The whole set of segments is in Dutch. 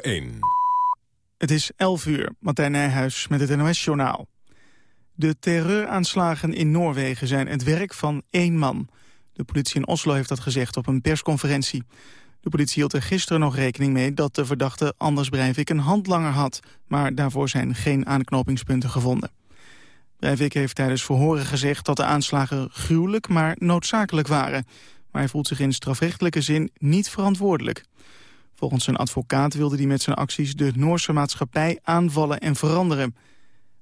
1. Het is 11 uur, Martijn Nijhuis met het NOS-journaal. De terreuraanslagen in Noorwegen zijn het werk van één man. De politie in Oslo heeft dat gezegd op een persconferentie. De politie hield er gisteren nog rekening mee dat de verdachte Anders Breivik een handlanger had. Maar daarvoor zijn geen aanknopingspunten gevonden. Breivik heeft tijdens verhoren gezegd dat de aanslagen gruwelijk maar noodzakelijk waren. Maar hij voelt zich in strafrechtelijke zin niet verantwoordelijk. Volgens zijn advocaat wilde hij met zijn acties de Noorse maatschappij aanvallen en veranderen.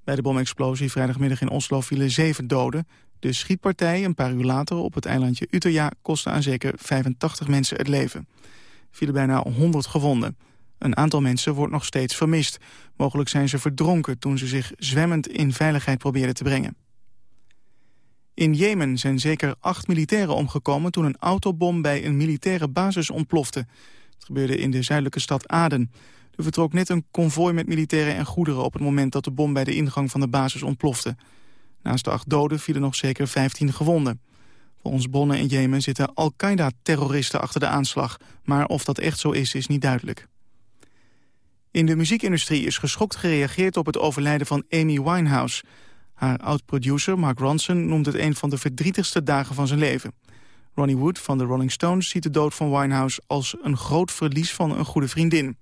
Bij de bomexplosie vrijdagmiddag in Oslo vielen zeven doden. De schietpartij een paar uur later op het eilandje Utøya kostte aan zeker 85 mensen het leven. Er vielen bijna 100 gewonden. Een aantal mensen wordt nog steeds vermist. Mogelijk zijn ze verdronken toen ze zich zwemmend in veiligheid probeerden te brengen. In Jemen zijn zeker acht militairen omgekomen toen een autobom bij een militaire basis ontplofte. Het gebeurde in de zuidelijke stad Aden. Er vertrok net een konvooi met militairen en goederen... op het moment dat de bom bij de ingang van de basis ontplofte. Naast de acht doden vielen nog zeker 15 gewonden. Volgens bronnen in Jemen zitten Al-Qaeda-terroristen achter de aanslag. Maar of dat echt zo is, is niet duidelijk. In de muziekindustrie is geschokt gereageerd op het overlijden van Amy Winehouse. Haar oud-producer Mark Ronson noemt het een van de verdrietigste dagen van zijn leven. Ronnie Wood van de Rolling Stones ziet de dood van Winehouse als een groot verlies van een goede vriendin.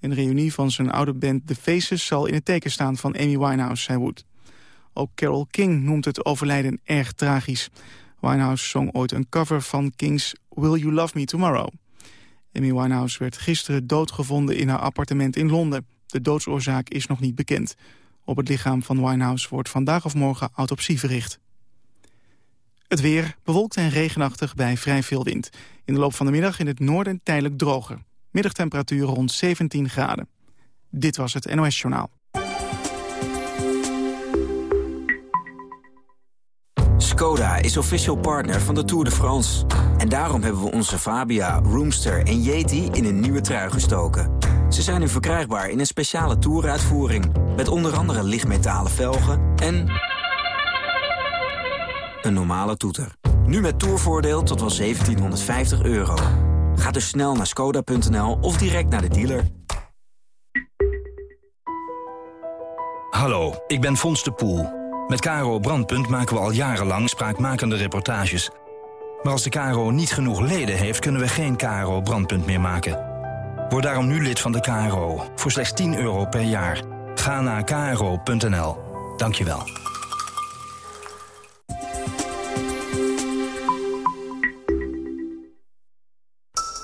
Een reunie van zijn oude band The Faces zal in het teken staan van Amy Winehouse, zei Wood. Ook Carole King noemt het overlijden erg tragisch. Winehouse zong ooit een cover van King's Will You Love Me Tomorrow. Amy Winehouse werd gisteren doodgevonden in haar appartement in Londen. De doodsoorzaak is nog niet bekend. Op het lichaam van Winehouse wordt vandaag of morgen autopsie verricht. Het weer bewolkt en regenachtig bij vrij veel wind. In de loop van de middag in het noorden tijdelijk droger. Middagtemperatuur rond 17 graden. Dit was het NOS Journaal. Skoda is official partner van de Tour de France. En daarom hebben we onze Fabia, Roomster en Yeti in een nieuwe trui gestoken. Ze zijn nu verkrijgbaar in een speciale Touruitvoering... met onder andere lichtmetalen velgen en een normale toeter. Nu met toervoordeel tot wel 1750 euro. Ga dus snel naar skoda.nl of direct naar de dealer. Hallo, ik ben Fons de Poel. Met Caro Brandpunt maken we al jarenlang spraakmakende reportages. Maar als de KRO niet genoeg leden heeft, kunnen we geen KRO Brandpunt meer maken. Word daarom nu lid van de KRO, voor slechts 10 euro per jaar. Ga naar kro.nl. Dank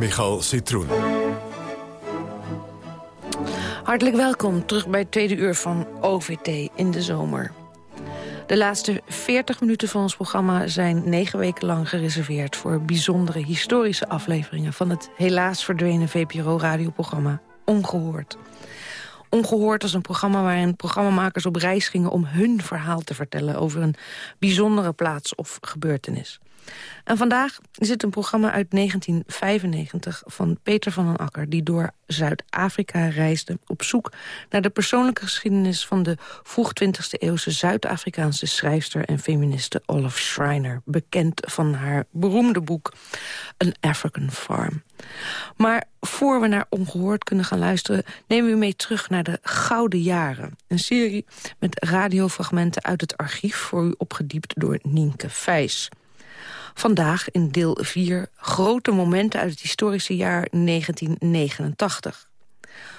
Michal Citroen. Hartelijk welkom terug bij het tweede uur van OVT in de zomer. De laatste 40 minuten van ons programma zijn negen weken lang gereserveerd... voor bijzondere historische afleveringen van het helaas verdwenen VPRO-radioprogramma Ongehoord. Ongehoord als een programma waarin programmamakers op reis gingen... om hun verhaal te vertellen over een bijzondere plaats of gebeurtenis. En vandaag is het een programma uit 1995 van Peter van den Akker... die door Zuid-Afrika reisde op zoek naar de persoonlijke geschiedenis... van de vroeg 20e eeuwse Zuid-Afrikaanse schrijfster en feministe Olive Schreiner. Bekend van haar beroemde boek An African Farm. Maar voor we naar Ongehoord kunnen gaan luisteren... nemen we u mee terug naar de Gouden Jaren. Een serie met radiofragmenten uit het archief... voor u opgediept door Nienke Vijs. Vandaag in deel 4 grote momenten uit het historische jaar 1989.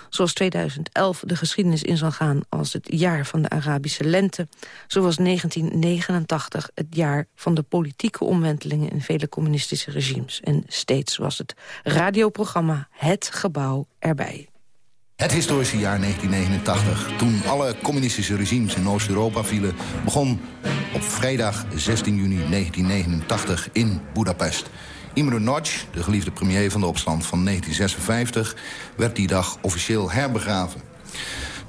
Zoals 2011 de geschiedenis in zal gaan als het jaar van de Arabische lente... zo was 1989 het jaar van de politieke omwentelingen... in vele communistische regimes. En steeds was het radioprogramma Het Gebouw erbij. Het historische jaar 1989, toen alle communistische regimes in Oost-Europa vielen... begon op vrijdag 16 juni 1989 in Budapest. Imre Nagy, de geliefde premier van de opstand van 1956... werd die dag officieel herbegraven.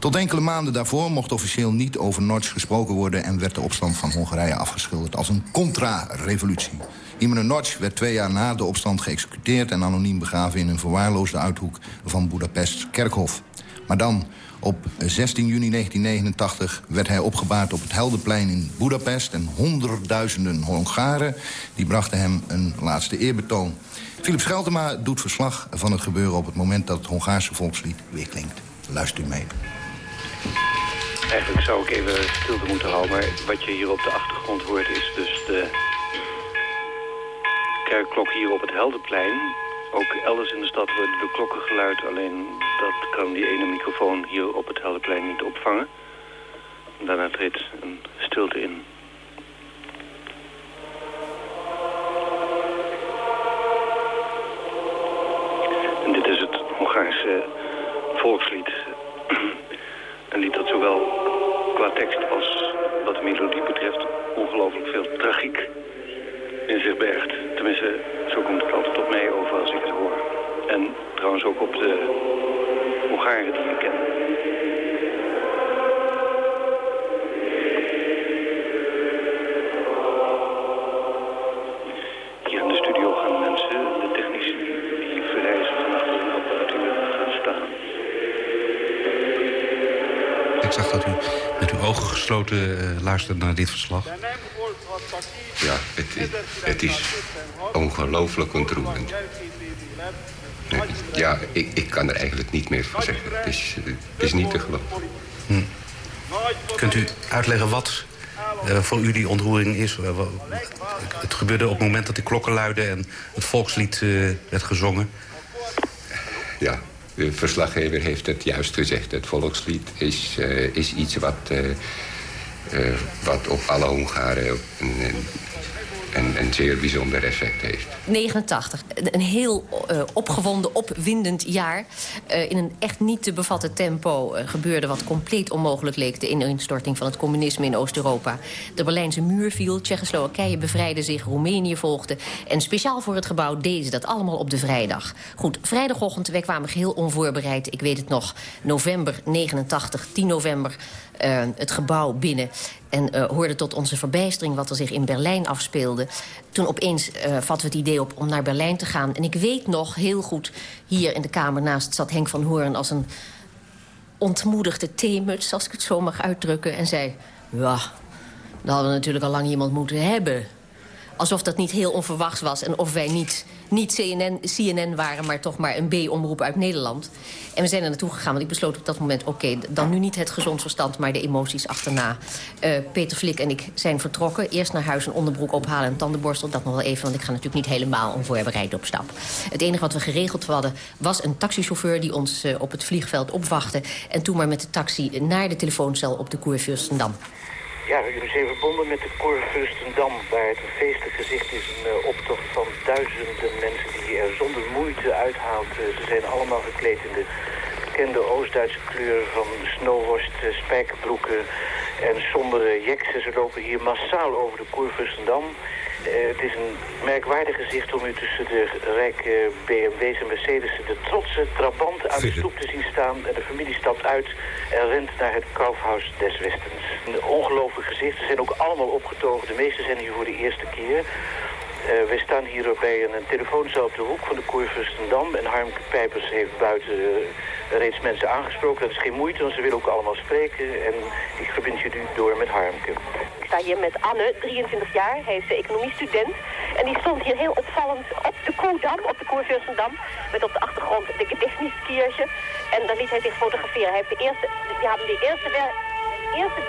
Tot enkele maanden daarvoor mocht officieel niet over Nagy gesproken worden... en werd de opstand van Hongarije afgeschilderd als een contra-revolutie. Imre Nagy werd twee jaar na de opstand geëxecuteerd... en anoniem begraven in een verwaarloosde uithoek van Budapest kerkhof. Maar dan, op 16 juni 1989 werd hij opgebaard op het Heldenplein in Budapest... en honderdduizenden Hongaren die brachten hem een laatste eerbetoon. Philip Scheltema doet verslag van het gebeuren op het moment dat het Hongaarse volkslied weer klinkt. Luistert u mee. Eigenlijk zou ik even stilte moeten houden, maar wat je hier op de achtergrond hoort is dus de kerkklok hier op het Heldenplein. Ook elders in de stad worden de klokken geluid, alleen dat kan die ene microfoon hier op het Heldenplein niet opvangen. Daarna treedt een stilte in. En dit is het Hongaarse volkslied. Een lied dat zowel qua tekst als wat de melodie betreft ongelooflijk veel tragiek in zich bergt. Tenminste, zo komt het altijd op mij over als ik het hoor. En trouwens ook op de Hongaren die ik ken. Ogen gesloten uh, luisterde naar dit verslag. Ja, het, het is ongelooflijk ontroerend. Ja, ik, ik kan er eigenlijk niet meer van zeggen. Het is, het is niet te geloven. Hm. Kunt u uitleggen wat uh, voor u die ontroering is? Uh, het gebeurde op het moment dat de klokken luidden en het volkslied uh, werd gezongen. Ja, de verslaggever heeft het juist gezegd. Het volkslied is, is iets wat, wat op alle Hongaren een zeer bijzonder effect heeft. 89. Een heel uh, opgewonden, opwindend jaar. Uh, in een echt niet te bevatten tempo uh, gebeurde wat compleet onmogelijk leek... de ineenstorting van het communisme in Oost-Europa. De Berlijnse muur viel, Tsjechoslowakije bevrijdde zich... Roemenië volgde. En speciaal voor het gebouw deden ze dat allemaal op de vrijdag. Goed, vrijdagochtend, wij kwamen geheel onvoorbereid. Ik weet het nog, november 89, 10 november... Uh, het gebouw binnen. En uh, hoorden tot onze verbijstering wat er zich in Berlijn afspeelde. Toen opeens uh, vatten we het idee op om naar Berlijn te gaan. En ik weet nog heel goed, hier in de kamer naast zat Henk van Hoorn... als een ontmoedigde theemuts, als ik het zo mag uitdrukken. En zei, ja, dan hadden we natuurlijk al lang iemand moeten hebben alsof dat niet heel onverwachts was... en of wij niet, niet CNN, CNN waren, maar toch maar een B-omroep uit Nederland. En we zijn er naartoe gegaan, want ik besloot op dat moment... oké, dan nu niet het gezond verstand, maar de emoties achterna. Uh, Peter Flik en ik zijn vertrokken. Eerst naar huis een onderbroek ophalen en tandenborstel. Dat nog wel even, want ik ga natuurlijk niet helemaal onvoorbereid op stap. Het enige wat we geregeld hadden was een taxichauffeur... die ons uh, op het vliegveld opwachtte. En toen maar met de taxi naar de telefooncel op de Koervurstendam. Ja, jullie zijn verbonden met de Koorvurstendam, waar het feestelijk gezicht is. Een uh, optocht van duizenden mensen die er zonder moeite uithaalt. Uh, ze zijn allemaal gekleed in de bekende Oost-Duitse kleuren van snowworst, uh, spijkerbroeken en sombere jeksen. Ze lopen hier massaal over de Koorvurstendam. Uh, het is een merkwaardig gezicht om u tussen de rijke BMW's en Mercedes de trotse trabant aan de stoep te zien staan. En de familie stapt uit en rent naar het Kaufhaus des Westens. Een ongelooflijk gezicht. Ze zijn ook allemaal opgetogen. De meesten zijn hier voor de eerste keer. Uh, wij staan hier bij een, een telefooncel op de hoek van de Koervustendam. En Harmke Pijpers heeft buiten uh, reeds mensen aangesproken. Dat is geen moeite, want ze willen ook allemaal spreken. En ik verbind je nu door met Harmke. Ik sta hier met Anne, 23 jaar. Hij is economiestudent. En die stond hier heel opvallend op de Koedam, op de Koervustendam. Met op de achtergrond de Gedächtniskirche. En dan liet hij zich fotograferen. Hij heeft de eerste, die hadden de eerste eerste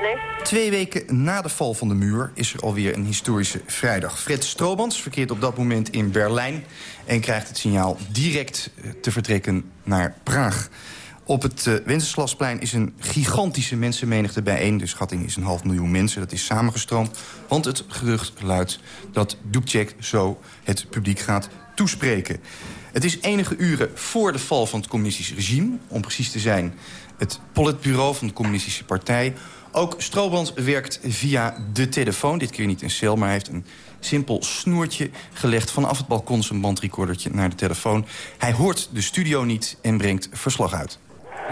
nee? Twee weken na de val van de muur is er alweer een historische vrijdag. Fred Stroobans verkeert op dat moment in Berlijn... en krijgt het signaal direct eh, te vertrekken naar Praag. Op het uh, Wenceslasplein is een gigantische mensenmenigte bijeen. De schatting is een half miljoen mensen. Dat is samengestroomd. Want het gerucht luidt dat Dubček zo het publiek gaat toespreken. Het is enige uren voor de val van het communistisch regime. Om precies te zijn het politbureau van de communistische partij. Ook Stroobans werkt via de telefoon. Dit keer niet een cel, maar hij heeft een simpel snoertje gelegd... vanaf het balkon zijn bandrecordertje naar de telefoon. Hij hoort de studio niet en brengt verslag uit.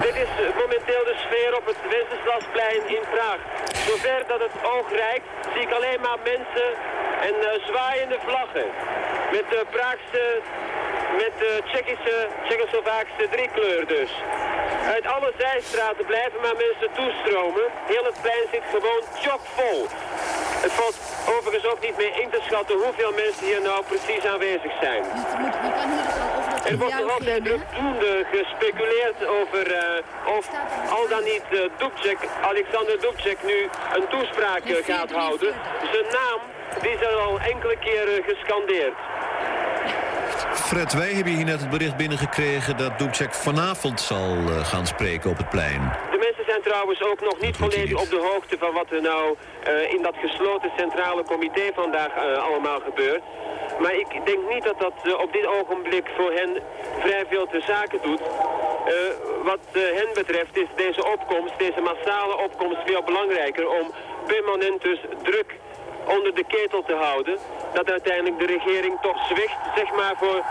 Dit is eh, momenteel de sfeer op het Wenceslasplein in Praag. Zover dat het oog reikt, zie ik alleen maar mensen en uh, zwaaiende vlaggen. Met de Praagse, met de Tsjechische, Tsjechoslovaakse driekleur dus. Uit alle zijstraten blijven maar mensen toestromen. Heel het plein zit gewoon chockvol. Het valt overigens ook niet meer in te schatten hoeveel mensen hier nou precies aanwezig zijn. Er wordt nog altijd drukdoende gespeculeerd over uh, of al dan niet uh, Dubček, Alexander Dubček nu een toespraak uh, gaat houden. Zijn naam die is al enkele keren gescandeerd. Fred, wij hebben hier net het bericht binnengekregen dat Dubček vanavond zal uh, gaan spreken op het plein. De mensen zijn trouwens ook nog niet volledig op de hoogte van wat er nou uh, in dat gesloten centrale comité vandaag uh, allemaal gebeurt. Maar ik denk niet dat dat op dit ogenblik voor hen vrij veel te zaken doet. wat hen betreft is deze opkomst, deze massale opkomst veel belangrijker om permanent dus druk onder de ketel te houden. Dat uiteindelijk de regering toch zwicht, zeg maar voor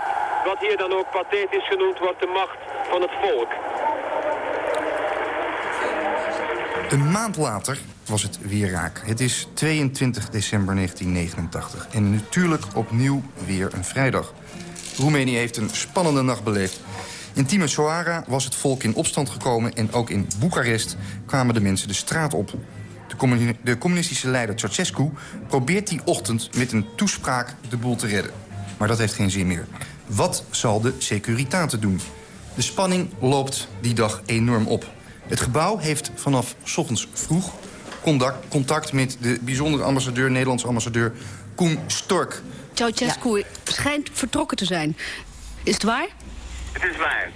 wat hier dan ook pathetisch genoemd wordt, de macht van het volk. Een maand later was het weer raak. Het is 22 december 1989 en natuurlijk opnieuw weer een vrijdag. Roemenië heeft een spannende nacht beleefd. In Timisoara was het volk in opstand gekomen... en ook in Boekarest kwamen de mensen de straat op. De, de communistische leider Ceausescu probeert die ochtend met een toespraak de boel te redden. Maar dat heeft geen zin meer. Wat zal de Securitate doen? De spanning loopt die dag enorm op. Het gebouw heeft vanaf s ochtends vroeg contact, contact met de bijzondere ambassadeur, Nederlandse ambassadeur Koen Stork. Ceausescu ja. schijnt vertrokken te zijn. Is het waar? Het is waar.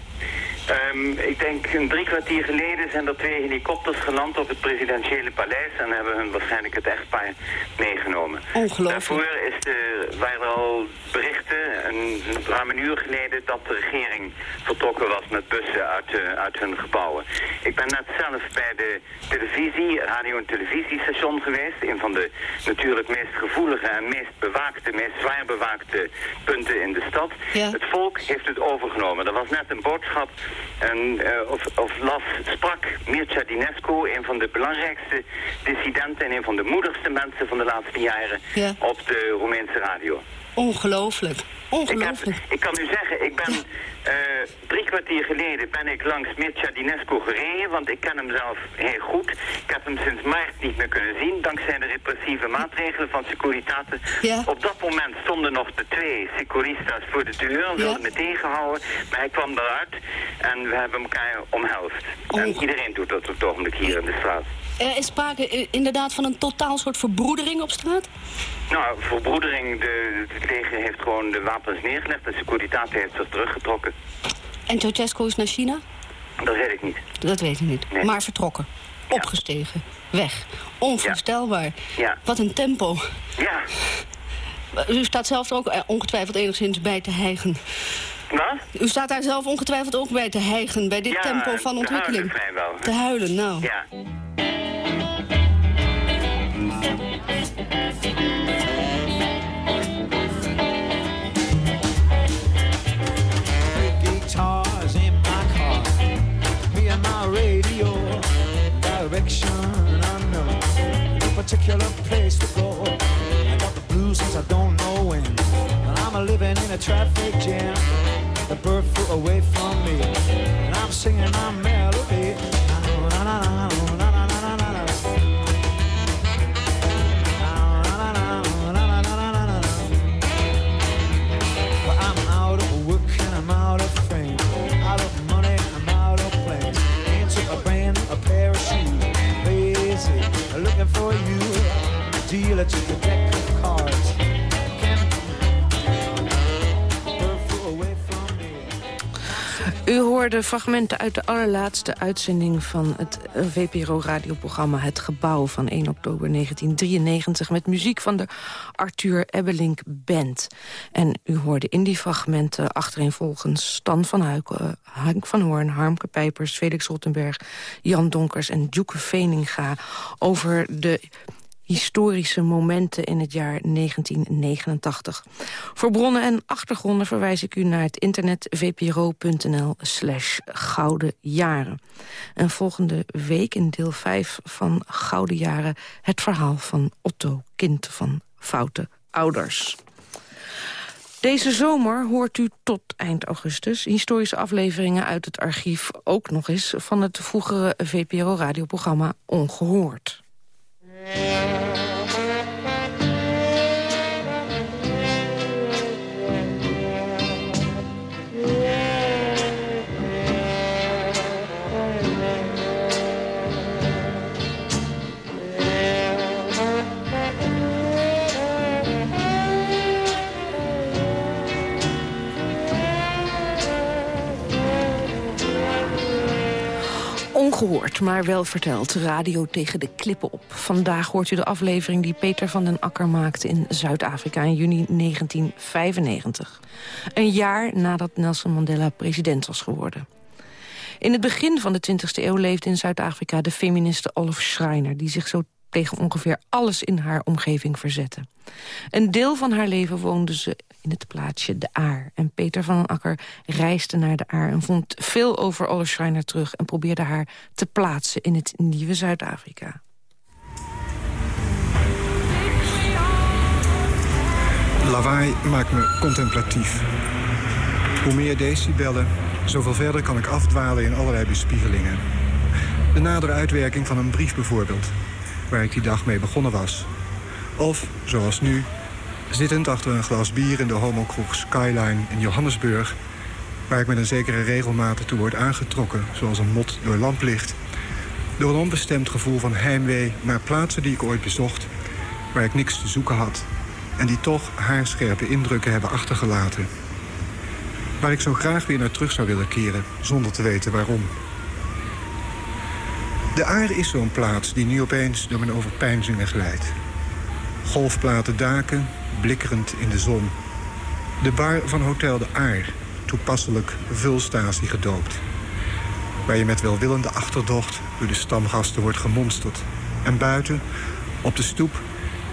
Um, ik denk een drie kwartier geleden zijn er twee helikopters geland op het presidentiële paleis en hebben hun waarschijnlijk het echtpaar meegenomen. Ongelooflijk. Daarvoor is de, waren er al berichten, een, ruim een uur geleden, dat de regering vertrokken was met bussen uit, uh, uit hun gebouwen. Ik ben net zelf bij de televisie, radio- en televisiestation geweest. Een van de natuurlijk meest gevoelige en meest bewaakte, meest zwaar bewaakte punten in de stad. Ja. Het volk heeft het overgenomen. Er was net een boodschap en, uh, of, of las, sprak Mircea Dinescu, een van de belangrijkste dissidenten en een van de moedigste mensen van de laatste jaren ja. op de Roemeense radio. Ongelooflijk. Ongelooflijk. Ik, heb, ik kan u zeggen, ik ben uh, drie kwartier geleden ben ik langs Mircea Dinescu gereden, want ik ken hem zelf heel goed. Ik heb hem sinds maart niet meer kunnen zien, dankzij de repressieve maatregelen van Securitate. Ja. Op dat moment stonden nog de twee Securista's voor de deur en wilden Ja. me tegenhouden, maar hij kwam eruit en we hebben elkaar omhelst. En iedereen doet dat op het ogenblik hier in de straat. Er is sprake eh, inderdaad van een totaal soort verbroedering op straat? Nou, verbroedering, de, het leger heeft gewoon de wapens neergelegd en Securitate heeft zich teruggetrokken. En Ceausescu is naar China? Dat weet ik niet. Dat weet u niet. Nee. Maar vertrokken. Opgestegen. Weg. Onvoorstelbaar. Ja. Wat een tempo. Ja. U staat zelf er ook eh, ongetwijfeld enigszins bij te hijgen. Wat? U staat daar zelf ongetwijfeld ook bij te hijgen, bij dit Ja, tempo van te ontwikkeling. huilen vrijwel. Te huilen, nou. Ja. guitars in my car. Me and my radio, direction unknown. No particular place to go. I got the blues since I don't know when. And I'm a living in a traffic jam. the bird flew away from me. And I'm singing my melody. But I'm out of work and I'm out of fame. Out of money, out of plans. Into a pair of shoes. Looking for you. To the deck. U hoorde fragmenten uit de allerlaatste uitzending van het VPRO-radioprogramma Het Gebouw van 1 oktober 1993 met muziek van de Arthur Ebbelink Band. En u hoorde in die fragmenten achtereenvolgens Stan van Huiken, Hank van Hoorn, Harmke Pijpers, Felix Rottenberg, Jan Donkers en Joeke Veninga over de historische momenten in het jaar 1989. Voor bronnen en achtergronden verwijs ik u naar het internet vpro.nl slash Gouden Jaren. En volgende week in deel 5 van Gouden Jaren... het verhaal van Otto, kind van foute ouders. Deze zomer hoort u tot eind augustus historische afleveringen uit het archief... ook nog eens van het vroegere VPRO-radioprogramma Ongehoord. Música Ongehoord, maar wel verteld. Radio tegen de klippen op. Vandaag hoort u de aflevering die Peter van den Akker maakte in Zuid-Afrika in juni 1995. Een jaar nadat Nelson Mandela president was geworden. In het begin van de 20e eeuw leefde in Zuid-Afrika de feministe Olive Schreiner... die zich zo tegen ongeveer alles in haar omgeving verzette. Een deel van haar leven woonde ze in het plaatsje De Aar. En Peter van den Akker reisde naar De Aar en vond veel over Olle Schreiner terug... en probeerde haar te plaatsen in het nieuwe Zuid-Afrika. Lawaai maakt me contemplatief. Hoe meer decibellen, zoveel verder kan ik afdwalen in allerlei bespiegelingen. De nadere uitwerking van een brief bijvoorbeeld waar ik die dag mee begonnen was. Of, zoals nu, zittend achter een glas bier in de homokroeg Skyline in Johannesburg... waar ik met een zekere regelmaat toe word aangetrokken, zoals een mot door lamplicht... door een onbestemd gevoel van heimwee naar plaatsen die ik ooit bezocht... waar ik niks te zoeken had en die toch haarscherpe indrukken hebben achtergelaten. Waar ik zo graag weer naar terug zou willen keren, zonder te weten waarom. De Aar is zo'n plaats die nu opeens door mijn overpeinzingen glijdt. Golfplaten daken, blikkerend in de zon. De bar van Hotel de Aar, toepasselijk vulstatie gedoopt. Waar je met welwillende achterdocht door de stamgasten wordt gemonsterd. En buiten, op de stoep,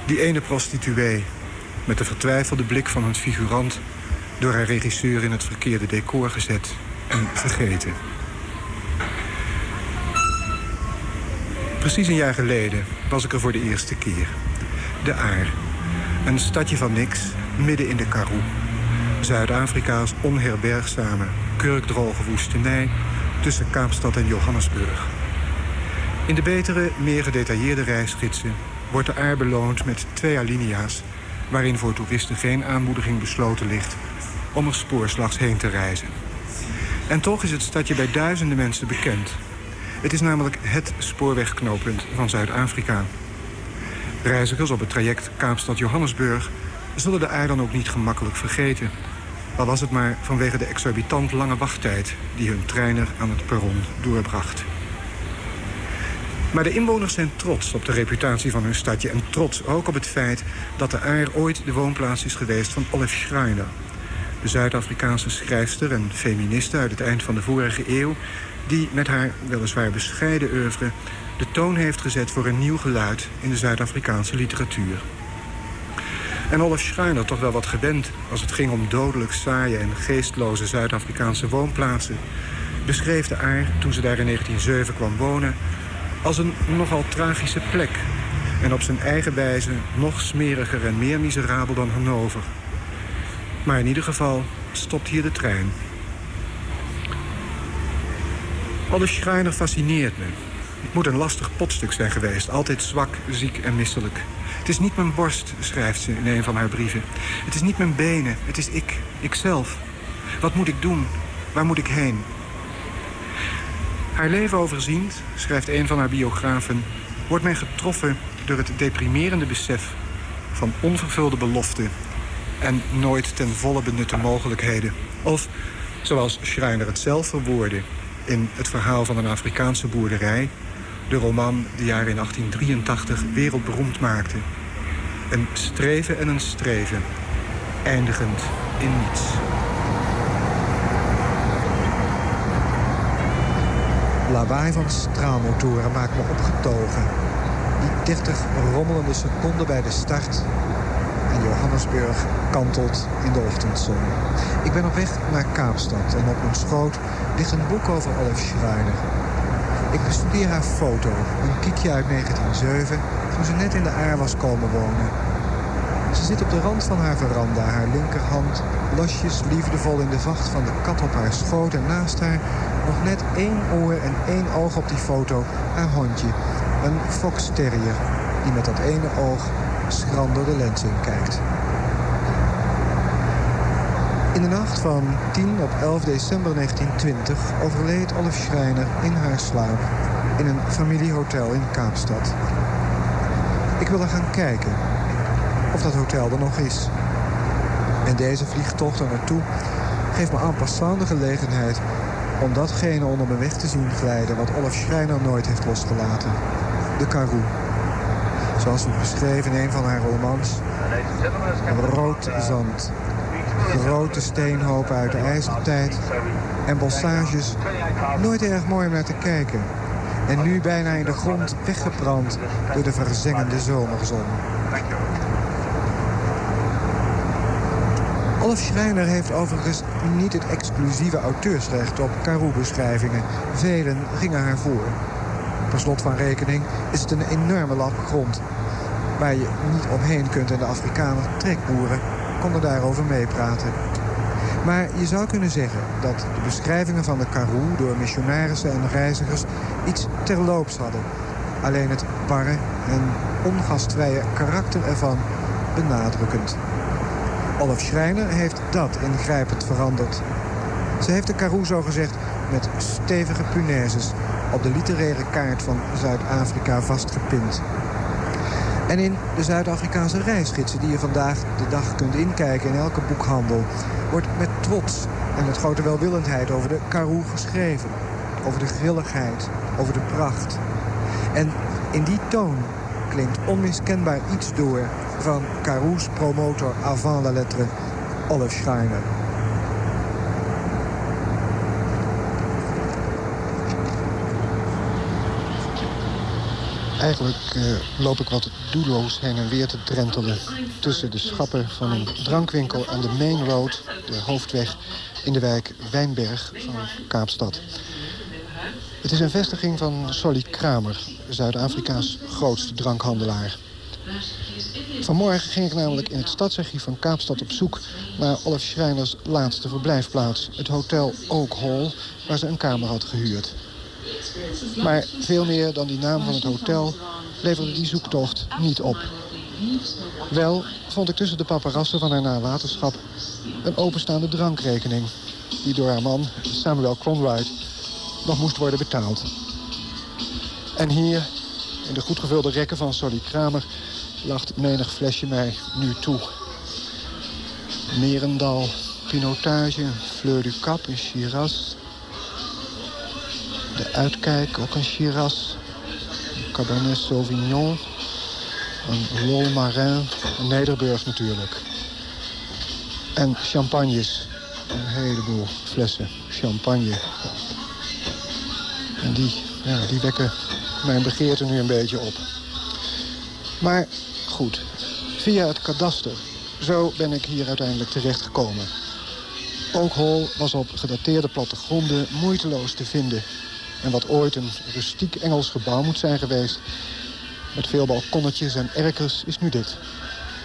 die ene prostituee... met de vertwijfelde blik van een figurant... door haar regisseur in het verkeerde decor gezet en vergeten. Precies een jaar geleden was ik er voor de eerste keer. De Aar. Een stadje van niks, midden in de Karoo. Zuid-Afrika's onherbergzame, kurkdroge woestenij... tussen Kaapstad en Johannesburg. In de betere, meer gedetailleerde reisgidsen... wordt de Aar beloond met twee alinea's... waarin voor toeristen geen aanmoediging besloten ligt... om er spoorslags heen te reizen. En toch is het stadje bij duizenden mensen bekend... Het is namelijk het spoorwegknooppunt van Zuid-Afrika. Reizigers op het traject Kaapstad-Johannesburg... zullen de dan ook niet gemakkelijk vergeten. Al was het maar vanwege de exorbitant lange wachttijd... die hun treiner aan het perron doorbracht. Maar de inwoners zijn trots op de reputatie van hun stadje... en trots ook op het feit dat de Aar ooit de woonplaats is geweest van Olive Schreiner. De Zuid-Afrikaanse schrijfster en feministe uit het eind van de vorige eeuw die met haar weliswaar bescheiden oeuvre... de toon heeft gezet voor een nieuw geluid in de Zuid-Afrikaanse literatuur. En Olaf Schreiner toch wel wat gewend als het ging om dodelijk saaie en geestloze Zuid-Afrikaanse woonplaatsen... beschreef de Aar, toen ze daar in 1907 kwam wonen, als een nogal tragische plek... en op zijn eigen wijze nog smeriger en meer miserabel dan Hannover. Maar in ieder geval stopt hier de trein... Alle Schreiner fascineert me. Het moet een lastig potstuk zijn geweest. Altijd zwak, ziek en misselijk. Het is niet mijn borst, schrijft ze in een van haar brieven. Het is niet mijn benen, het is ik, ikzelf. Wat moet ik doen? Waar moet ik heen? Haar leven overziend, schrijft een van haar biografen... wordt men getroffen door het deprimerende besef... van onvervulde beloften en nooit ten volle benutte mogelijkheden. Of Zoals Schreiner het zelf verwoordde in het verhaal van een Afrikaanse boerderij... de roman die jaar in 1883 wereldberoemd maakte. Een streven en een streven, eindigend in niets. Lawaai van straalmotoren maakt me opgetogen. Die 30 rommelende seconden bij de start. En Johannesburg kantelt in de ochtendzon. Ik ben op weg naar Kaapstad en op mijn schoot ligt een boek over Olaf Schreiner. Ik bestudeer haar foto, een kiekje uit 1907, toen ze net in de aar was komen wonen. Ze zit op de rand van haar veranda, haar linkerhand losjes liefdevol in de vacht van de kat op haar schoot... en naast haar nog net één oor en één oog op die foto, haar hondje. Een fox terrier die met dat ene oog schrander de lens in kijkt. In de nacht van 10 op 11 december 1920 overleed Olaf Schreiner in haar slaap... in een familiehotel in Kaapstad. Ik wil er gaan kijken of dat hotel er nog is. En deze vliegtocht er naartoe geeft me aan passant de gelegenheid... om datgene onder mijn weg te zien glijden wat Olaf Schreiner nooit heeft losgelaten. De Karoo. Zoals we beschreven in een van haar romans. Rood zand. Grote steenhopen uit de ijzertijd. En bossages. Nooit erg mooi om naar te kijken. En nu bijna in de grond weggebrand door de verzengende zomerzon. Olaf Schreiner heeft overigens niet het exclusieve auteursrecht op Karoo-beschrijvingen. Velen gingen haar voor. Per slot van rekening is het een enorme lap grond... waar je niet omheen kunt en de Afrikaner trekboeren konden daarover meepraten. Maar je zou kunnen zeggen dat de beschrijvingen van de Karoo... door missionarissen en reizigers iets terloops hadden. Alleen het barre en ongastvrije karakter ervan benadrukkend. Olaf Schreiner heeft dat ingrijpend veranderd. Ze heeft de Karoo zo gezegd met stevige punaises op de literaire kaart van Zuid-Afrika vastgepind. En in de Zuid-Afrikaanse reisgidsen die je vandaag de dag kunt inkijken in elke boekhandel... wordt met trots en met grote welwillendheid over de Karoo geschreven. Over de grilligheid, over de pracht. En in die toon klinkt onmiskenbaar iets door van Karoo's promotor avant la lettre, Olaf Schreiner. Eigenlijk uh, loop ik wat doelloos heen en weer te drentelen... tussen de schappen van een drankwinkel aan de Main Road... de hoofdweg in de wijk Wijnberg van Kaapstad. Het is een vestiging van Solly Kramer, Zuid-Afrika's grootste drankhandelaar. Vanmorgen ging ik namelijk in het stadsarchief van Kaapstad op zoek... naar Olaf Schreiners laatste verblijfplaats, het hotel Oak Hall... waar ze een kamer had gehuurd. Maar veel meer dan die naam van het hotel leverde die zoektocht niet op. Wel vond ik tussen de paparassen van haar nalatenschap... een openstaande drankrekening... die door haar man, Samuel Cronwright, nog moest worden betaald. En hier, in de goed gevulde rekken van Solly Kramer... lacht menig flesje mij nu toe. Merendal, Pinotage, Fleur du Cap, een Shiraz. De Uitkijk, ook een Shiraz. Een Cabernet Sauvignon. Een Lol Marin, een Nederburg natuurlijk. En champagnes. Een heleboel flessen champagne. En die, ja, die wekken mijn begeerte nu een beetje op. Maar goed, via het kadaster. Zo ben ik hier uiteindelijk terechtgekomen. Ooghol was op gedateerde plattegronden moeiteloos te vinden. En wat ooit een rustiek Engels gebouw moet zijn geweest... met veel balkonnetjes en erkers is nu dit.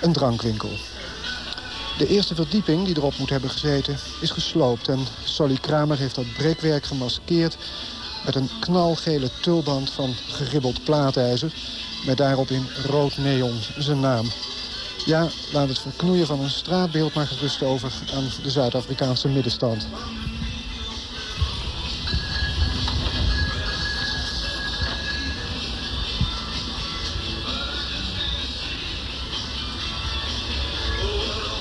Een drankwinkel. De eerste verdieping die erop moet hebben gezeten is gesloopt... en Solly Kramer heeft dat breekwerk gemaskeerd... met een knalgele tulband van geribbeld plaatijzer... met daarop in rood neon zijn naam. Ja, laat het verknoeien van een straatbeeld maar gerust over aan de Zuid-Afrikaanse middenstand.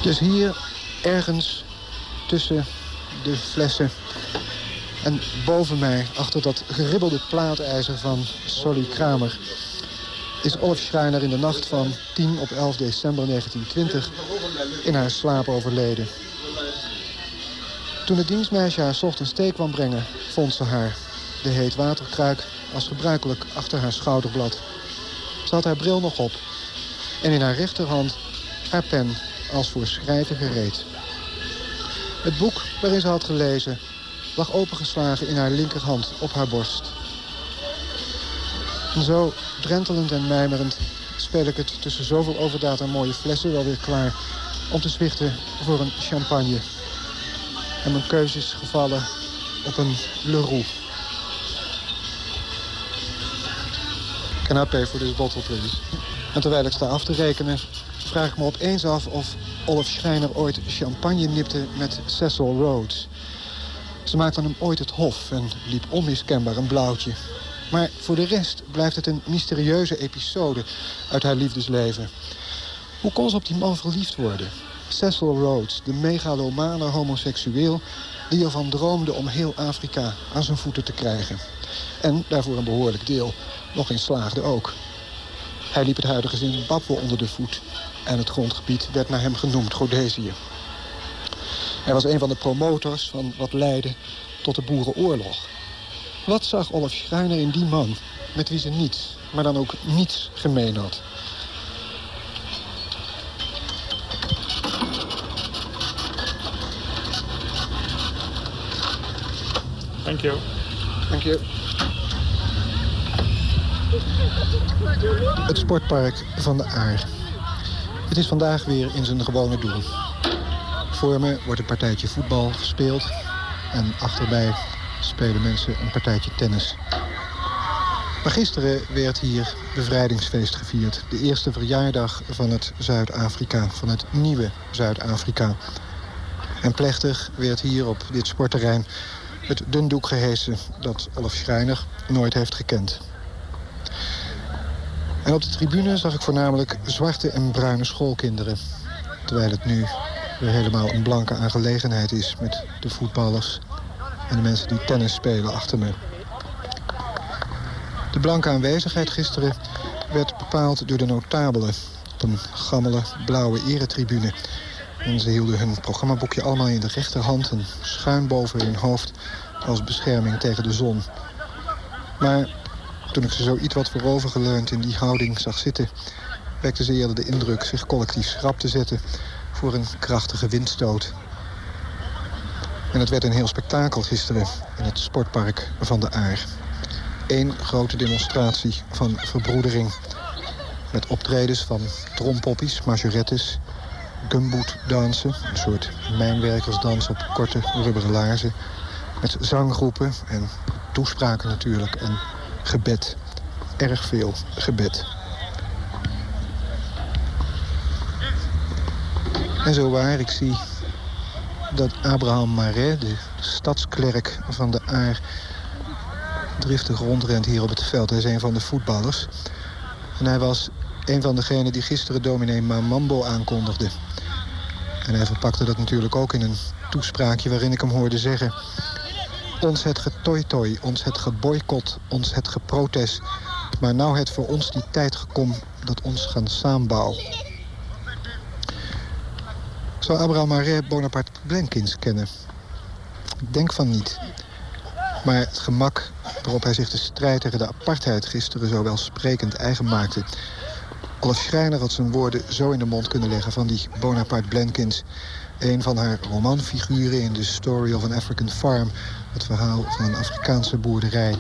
Dus hier ergens tussen de flessen. En boven mij, achter dat geribbelde plaatijzer van Solly Kramer... is Olaf Schreiner in de nacht van 10 op 11 december 1920 in haar slaap overleden. Toen het dienstmeisje haar ochtends thee kwam brengen, vond ze haar. De heet waterkruik als gebruikelijk achter haar schouderblad. Ze had haar bril nog op. En in haar rechterhand haar pen als voor schrijven gereed. Het boek waarin ze had gelezen lag opengeslagen in haar linkerhand op haar borst. En zo, drentelend en mijmerend, speel ik het tussen zoveel overdaad en mooie flessen wel weer klaar... om te zwichten voor een champagne. En mijn keuze is gevallen op een Leroux. Can for this bottle, please? En terwijl ik sta af te rekenen, vraag ik me opeens af of Olaf Schreiner ooit champagne nipte met Cecil Rhodes. Ze maakte hem ooit het hof en liep onmiskenbaar een blauwtje. Maar voor de rest blijft het een mysterieuze episode uit haar liefdesleven. Hoe kon ze op die man verliefd worden? Cecil Rhodes, de megalomane homoseksueel... die ervan droomde om heel Afrika aan zijn voeten te krijgen. En daarvoor een behoorlijk deel nog in slaagde ook. Hij liep het huidige Zimbabwe onder de voet... en het grondgebied werd naar hem genoemd, Rhodesië. Hij was een van de promotors van wat leidde tot de Boerenoorlog. Wat zag Olaf Schreiner in die man, met wie ze niets, maar dan ook niets gemeen had? Dank je. Dank je. Het sportpark van de Aar. Het is vandaag weer in zijn gewone doel. Voor me wordt een partijtje voetbal gespeeld. En achterbij spelen mensen een partijtje tennis. Maar gisteren werd hier bevrijdingsfeest gevierd. De eerste verjaardag van het Zuid-Afrika, van het nieuwe Zuid-Afrika. En plechtig werd hier op dit sportterrein het dundoek gehesen dat Olaf Schreiner nooit heeft gekend. En op de tribune zag ik voornamelijk zwarte en bruine schoolkinderen. Terwijl het nu weer helemaal een blanke aangelegenheid is met de voetballers en de mensen die tennis spelen achter me. De blanke aanwezigheid gisteren werd bepaald door de notabelen op een gammele blauwe eretribune. En ze hielden hun programmaboekje allemaal in de rechterhand en schuin boven hun hoofd als bescherming tegen de zon. Maar toen ik ze zo iets wat voorovergeleund in die houding zag zitten... wekte ze eerder de indruk zich collectief schrap te zetten voor een krachtige windstoot. En het werd een heel spektakel gisteren in het sportpark van de Aar. Eén grote demonstratie van verbroedering. Met optredens van trompoppies, majorettes, gumboot-dansen... een soort mijnwerkersdans op korte rubberen laarzen... met zanggroepen en toespraken natuurlijk en gebed. Erg veel gebed. En zo waar, ik zie dat Abraham Marais, de stadsklerk van de Aar... driftig rondrent hier op het veld. Hij is een van de voetballers. En hij was een van degenen die gisteren dominee Mamambo aankondigde. En hij verpakte dat natuurlijk ook in een toespraakje waarin ik hem hoorde zeggen... Ons het getoitoi, ons het geboycott, ons het geprotest. Maar nou het voor ons die tijd gekomen dat ons gaan saambouwen. Zou Abraham Marais Bonaparte Blenkins kennen? Ik denk van niet. Maar het gemak waarop hij zich de strijd tegen de apartheid gisteren zo welsprekend eigen maakte... Olaf Schreiner had zijn woorden zo in de mond kunnen leggen van die Bonaparte Blenkins. Een van haar romanfiguren in The Story of an African Farm. Het verhaal van een Afrikaanse boerderij.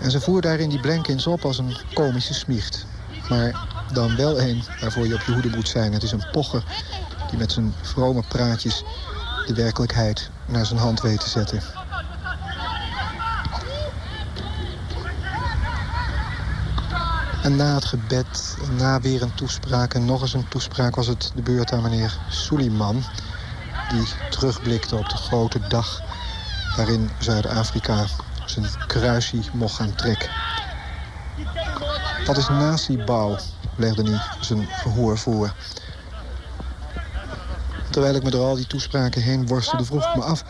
En ze voer daarin die Blenkins op als een komische smiecht. Maar dan wel een waarvoor je op je hoede moet zijn. Het is een pocher die met zijn vrome praatjes de werkelijkheid naar zijn hand weet te zetten. En na het gebed, na weer een toespraak en nog eens een toespraak... was het de beurt aan meneer Suleiman... die terugblikte op de grote dag waarin Zuid-Afrika zijn kruisie mocht gaan trekken. Wat is natiebouw, legde hij zijn verhoor voor. Terwijl ik me door al die toespraken heen worstelde, vroeg ik me af...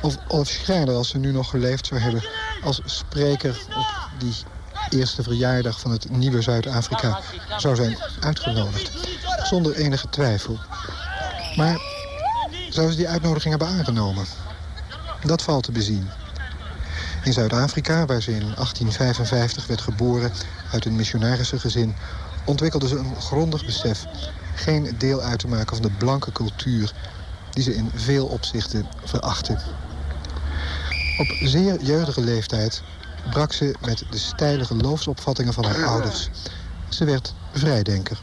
of Olaf Schrijner, als ze nu nog geleefd zou hebben... als spreker op die eerste verjaardag van het nieuwe Zuid-Afrika zou zijn uitgenodigd. Zonder enige twijfel. Maar zou ze die uitnodiging hebben aangenomen? Dat valt te bezien. In Zuid-Afrika, waar ze in 1855 werd geboren uit een missionarissengezin... ontwikkelde ze een grondig besef geen deel uit te maken van de blanke cultuur... die ze in veel opzichten verachtte. Op zeer jeugdige leeftijd brak ze met de steile geloofsopvattingen van haar ouders. Ze werd vrijdenker.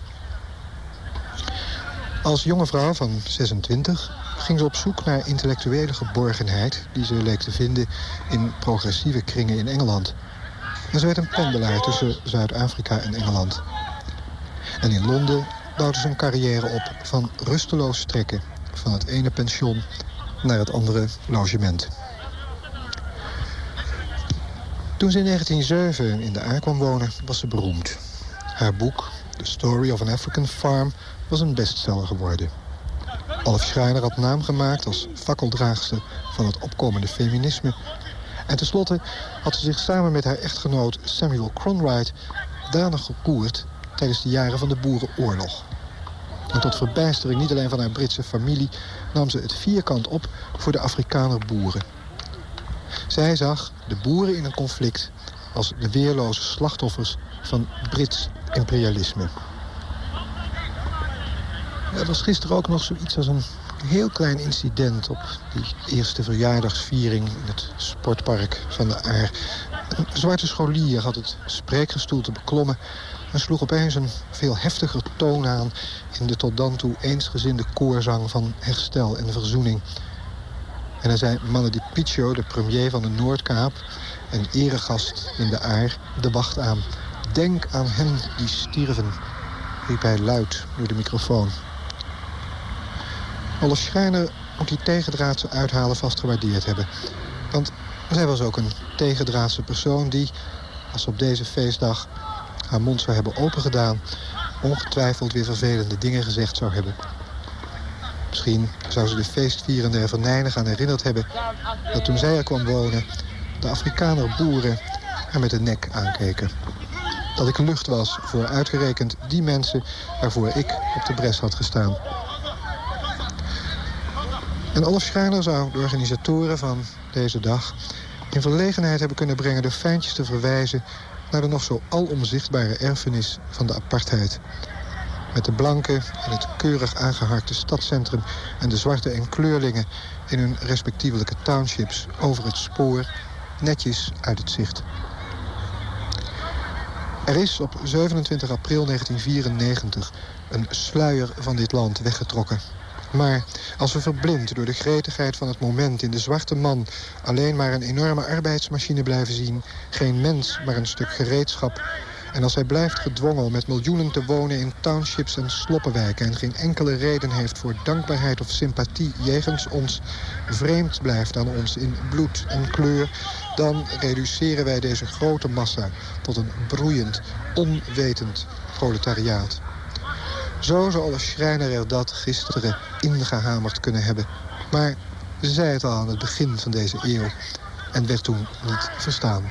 Als jonge vrouw van 26 ging ze op zoek naar intellectuele geborgenheid... die ze leek te vinden in progressieve kringen in Engeland. En ze werd een pendelaar tussen Zuid-Afrika en Engeland. En in Londen bouwde ze een carrière op van rusteloos trekken... van het ene pension naar het andere logement. Toen ze in 1907 in de Aar kwam wonen, was ze beroemd. Haar boek, The Story of an African Farm, was een bestseller geworden. Olaf Schreiner had naam gemaakt als fakkeldraagster van het opkomende feminisme. En tenslotte had ze zich samen met haar echtgenoot Samuel Cronwright danig gekoerd tijdens de jaren van de Boerenoorlog. En tot verbijstering niet alleen van haar Britse familie nam ze het vierkant op voor de Afrikaner boeren. Zij zag de boeren in een conflict als de weerloze slachtoffers van Brits imperialisme. Er was gisteren ook nog zoiets als een heel klein incident... op die eerste verjaardagsviering in het sportpark van de Aar. Een zwarte scholier had het spreekgestoelte beklommen... en sloeg opeens een veel heftiger toon aan... in de tot dan toe eensgezinde koorzang van herstel en verzoening. En hij zei Manne Piccio, de premier van de Noordkaap... en eregast in de Aar, de wacht aan. Denk aan hen die stierven, riep hij luid door de microfoon. Olaf Schreiner moet die tegendraadse uithalen vast gewaardeerd hebben. Want zij was ook een tegendraadse persoon die, als ze op deze feestdag haar mond zou hebben opengedaan... ongetwijfeld weer vervelende dingen gezegd zou hebben. Misschien zou ze de feestvierende er venijnig aan herinnerd hebben... dat toen zij er kwam wonen, de Afrikaner boeren haar met de nek aankeken. Dat ik lucht was voor uitgerekend die mensen waarvoor ik op de bres had gestaan. En Olaf Schreiner zou de organisatoren van deze dag... in verlegenheid hebben kunnen brengen de fijntjes te verwijzen... naar de nog zo alomzichtbare erfenis van de apartheid. Met de blanken in het keurig aangeharkte stadscentrum... en de zwarte en kleurlingen in hun respectievelijke townships... over het spoor, netjes uit het zicht. Er is op 27 april 1994 een sluier van dit land weggetrokken maar als we verblind door de gretigheid van het moment in de zwarte man... alleen maar een enorme arbeidsmachine blijven zien... geen mens, maar een stuk gereedschap... En als hij blijft gedwongen om met miljoenen te wonen in townships en sloppenwijken... en geen enkele reden heeft voor dankbaarheid of sympathie jegens ons... vreemd blijft aan ons in bloed en kleur... dan reduceren wij deze grote massa tot een broeiend, onwetend proletariaat. Zo zou Schreiner er dat gisteren ingehamerd kunnen hebben. Maar ze zei het al aan het begin van deze eeuw en werd toen niet verstaan.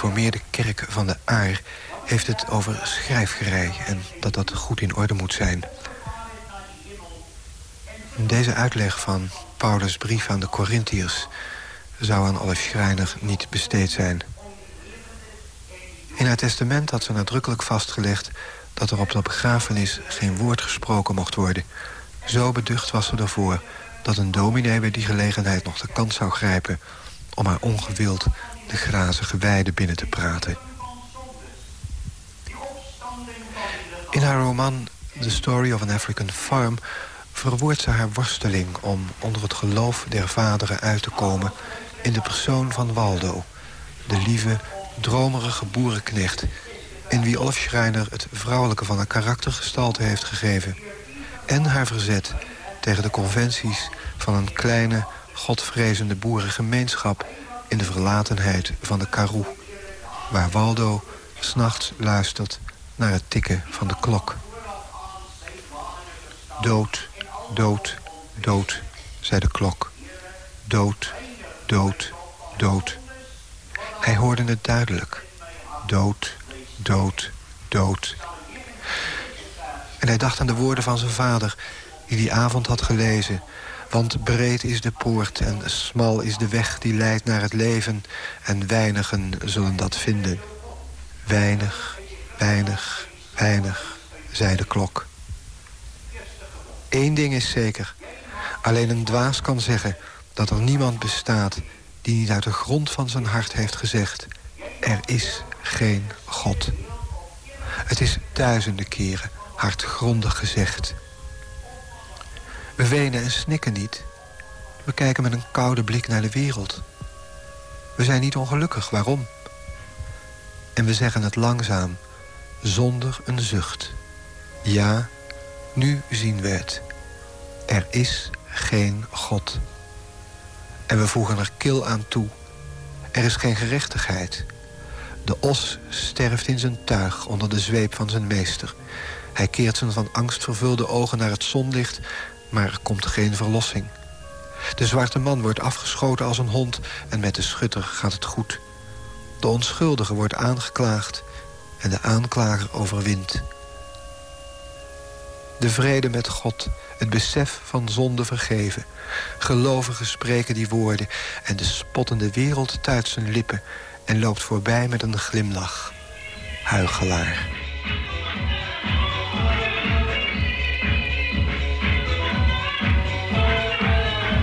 Gereformeerde kerk van de Aar heeft het over schrijfgerij en dat dat goed in orde moet zijn. Deze uitleg van Paulus' brief aan de Corinthiërs zou aan Olaf Schreiner niet besteed zijn. In haar testament had ze nadrukkelijk vastgelegd dat er op de begrafenis geen woord gesproken mocht worden. Zo beducht was ze ervoor dat een dominee bij die gelegenheid nog de kans zou grijpen... om haar ongewild de grazige weide binnen te praten. In haar roman The Story of an African Farm verwoordt ze haar worsteling om onder het geloof der vaderen uit te komen... in de persoon van Waldo... de lieve, dromerige boerenknecht... in wie Olaf Schreiner het vrouwelijke van haar karaktergestalte heeft gegeven... en haar verzet tegen de conventies van een kleine, godvrezende boerengemeenschap... in de verlatenheid van de Karoo... waar Waldo s'nachts luistert naar het tikken van de klok. Dood, dood, dood, zei de klok. Dood, dood, dood. Hij hoorde het duidelijk. Dood, dood, dood. En hij dacht aan de woorden van zijn vader... die die avond had gelezen. Want breed is de poort en smal is de weg die leidt naar het leven... en weinigen zullen dat vinden. Weinig, weinig, weinig, zei de klok. Eén ding is zeker. Alleen een dwaas kan zeggen dat er niemand bestaat... die niet uit de grond van zijn hart heeft gezegd... er is geen God. Het is duizenden keren hartgrondig gezegd. We wenen en snikken niet. We kijken met een koude blik naar de wereld. We zijn niet ongelukkig, waarom? En we zeggen het langzaam, zonder een zucht. Ja, nu zien we het. Er is geen God. En we voegen er kil aan toe. Er is geen gerechtigheid. De os sterft in zijn tuig onder de zweep van zijn meester. Hij keert zijn van angst vervulde ogen naar het zonlicht... maar er komt geen verlossing. De zwarte man wordt afgeschoten als een hond... en met de schutter gaat het goed. De onschuldige wordt aangeklaagd en de aanklager overwint. De vrede met God, het besef van zonde vergeven. Gelovigen spreken die woorden en de spottende wereld tuit zijn lippen... en loopt voorbij met een glimlach. Huigelaar.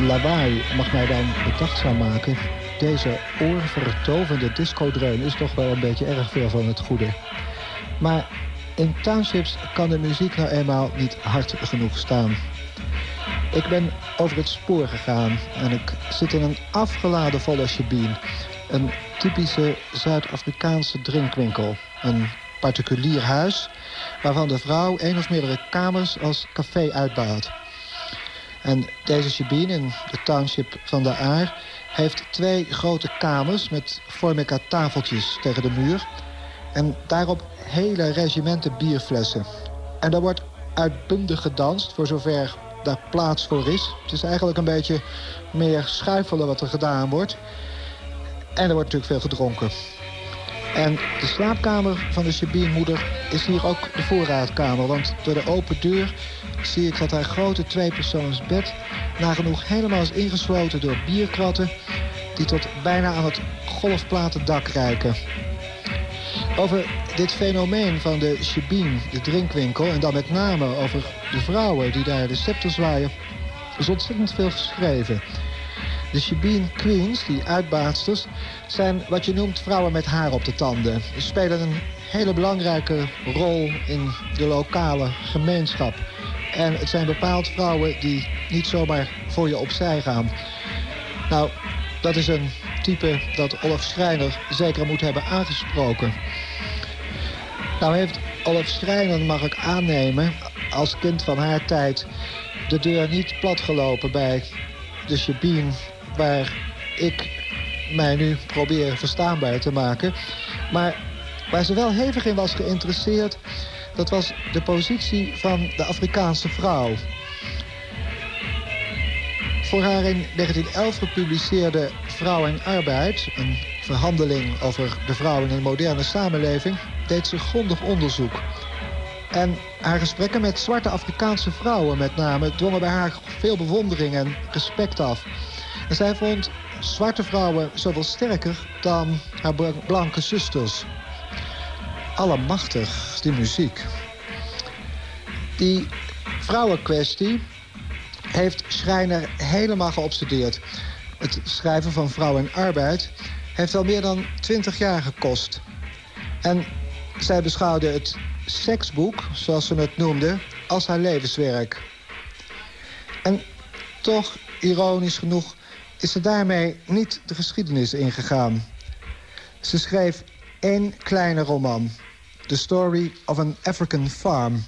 Lawaai mag mij dan bedachtzaam maken. Deze oorvertovende discodreun is toch wel een beetje erg veel van het goede. Maar in townships kan de muziek nou eenmaal niet hard genoeg staan. Ik ben over het spoor gegaan en ik zit in een afgeladen volle shebeen. Een typische Zuid-Afrikaanse drinkwinkel. Een particulier huis waarvan de vrouw één of meerdere kamers als café uitbaat. En deze shebeen in de township van de Aar heeft twee grote kamers met formica tafeltjes tegen de muur. En daarop hele regimenten bierflessen. En daar wordt uitbundig gedanst, voor zover daar plaats voor is. Het is eigenlijk een beetje meer schuifelen wat er gedaan wordt. En er wordt natuurlijk veel gedronken. En de slaapkamer van de Sabine-moeder is hier ook de voorraadkamer. Want door de open deur zie ik dat haar grote tweepersoonsbed... nagenoeg helemaal is ingesloten door bierkratten... die tot bijna aan het golfplaten dak reiken. Over dit fenomeen van de shebeen, de drinkwinkel... en dan met name over de vrouwen die daar de zwaaien... is ontzettend veel geschreven. De shebeen queens, die uitbaatsters, zijn wat je noemt vrouwen met haar op de tanden. Ze spelen een hele belangrijke rol in de lokale gemeenschap. En het zijn bepaald vrouwen die niet zomaar voor je opzij gaan. Nou, dat is een type dat Olaf Schreiner zeker moet hebben aangesproken. Nou heeft Olaf Schreiner, mag ik aannemen, als kind van haar tijd... de deur niet platgelopen bij de Shebeen waar ik mij nu probeer verstaanbaar te maken. Maar waar ze wel hevig in was geïnteresseerd... dat was de positie van de Afrikaanse vrouw. Voor haar in 1911 gepubliceerde Vrouw en Arbeid... een verhandeling over de vrouw in een moderne samenleving... deed ze grondig onderzoek. En haar gesprekken met zwarte Afrikaanse vrouwen met name... dwongen bij haar veel bewondering en respect af... En zij vond zwarte vrouwen zoveel sterker dan haar blanke zusters. Allemachtig, die muziek. Die vrouwenkwestie heeft Schreiner helemaal geobsedeerd. Het schrijven van Vrouw en Arbeid heeft al meer dan twintig jaar gekost. En zij beschouwde het seksboek, zoals ze het noemde, als haar levenswerk. En toch, ironisch genoeg, is ze daarmee niet de geschiedenis ingegaan. Ze schreef één kleine roman. The Story of an African Farm.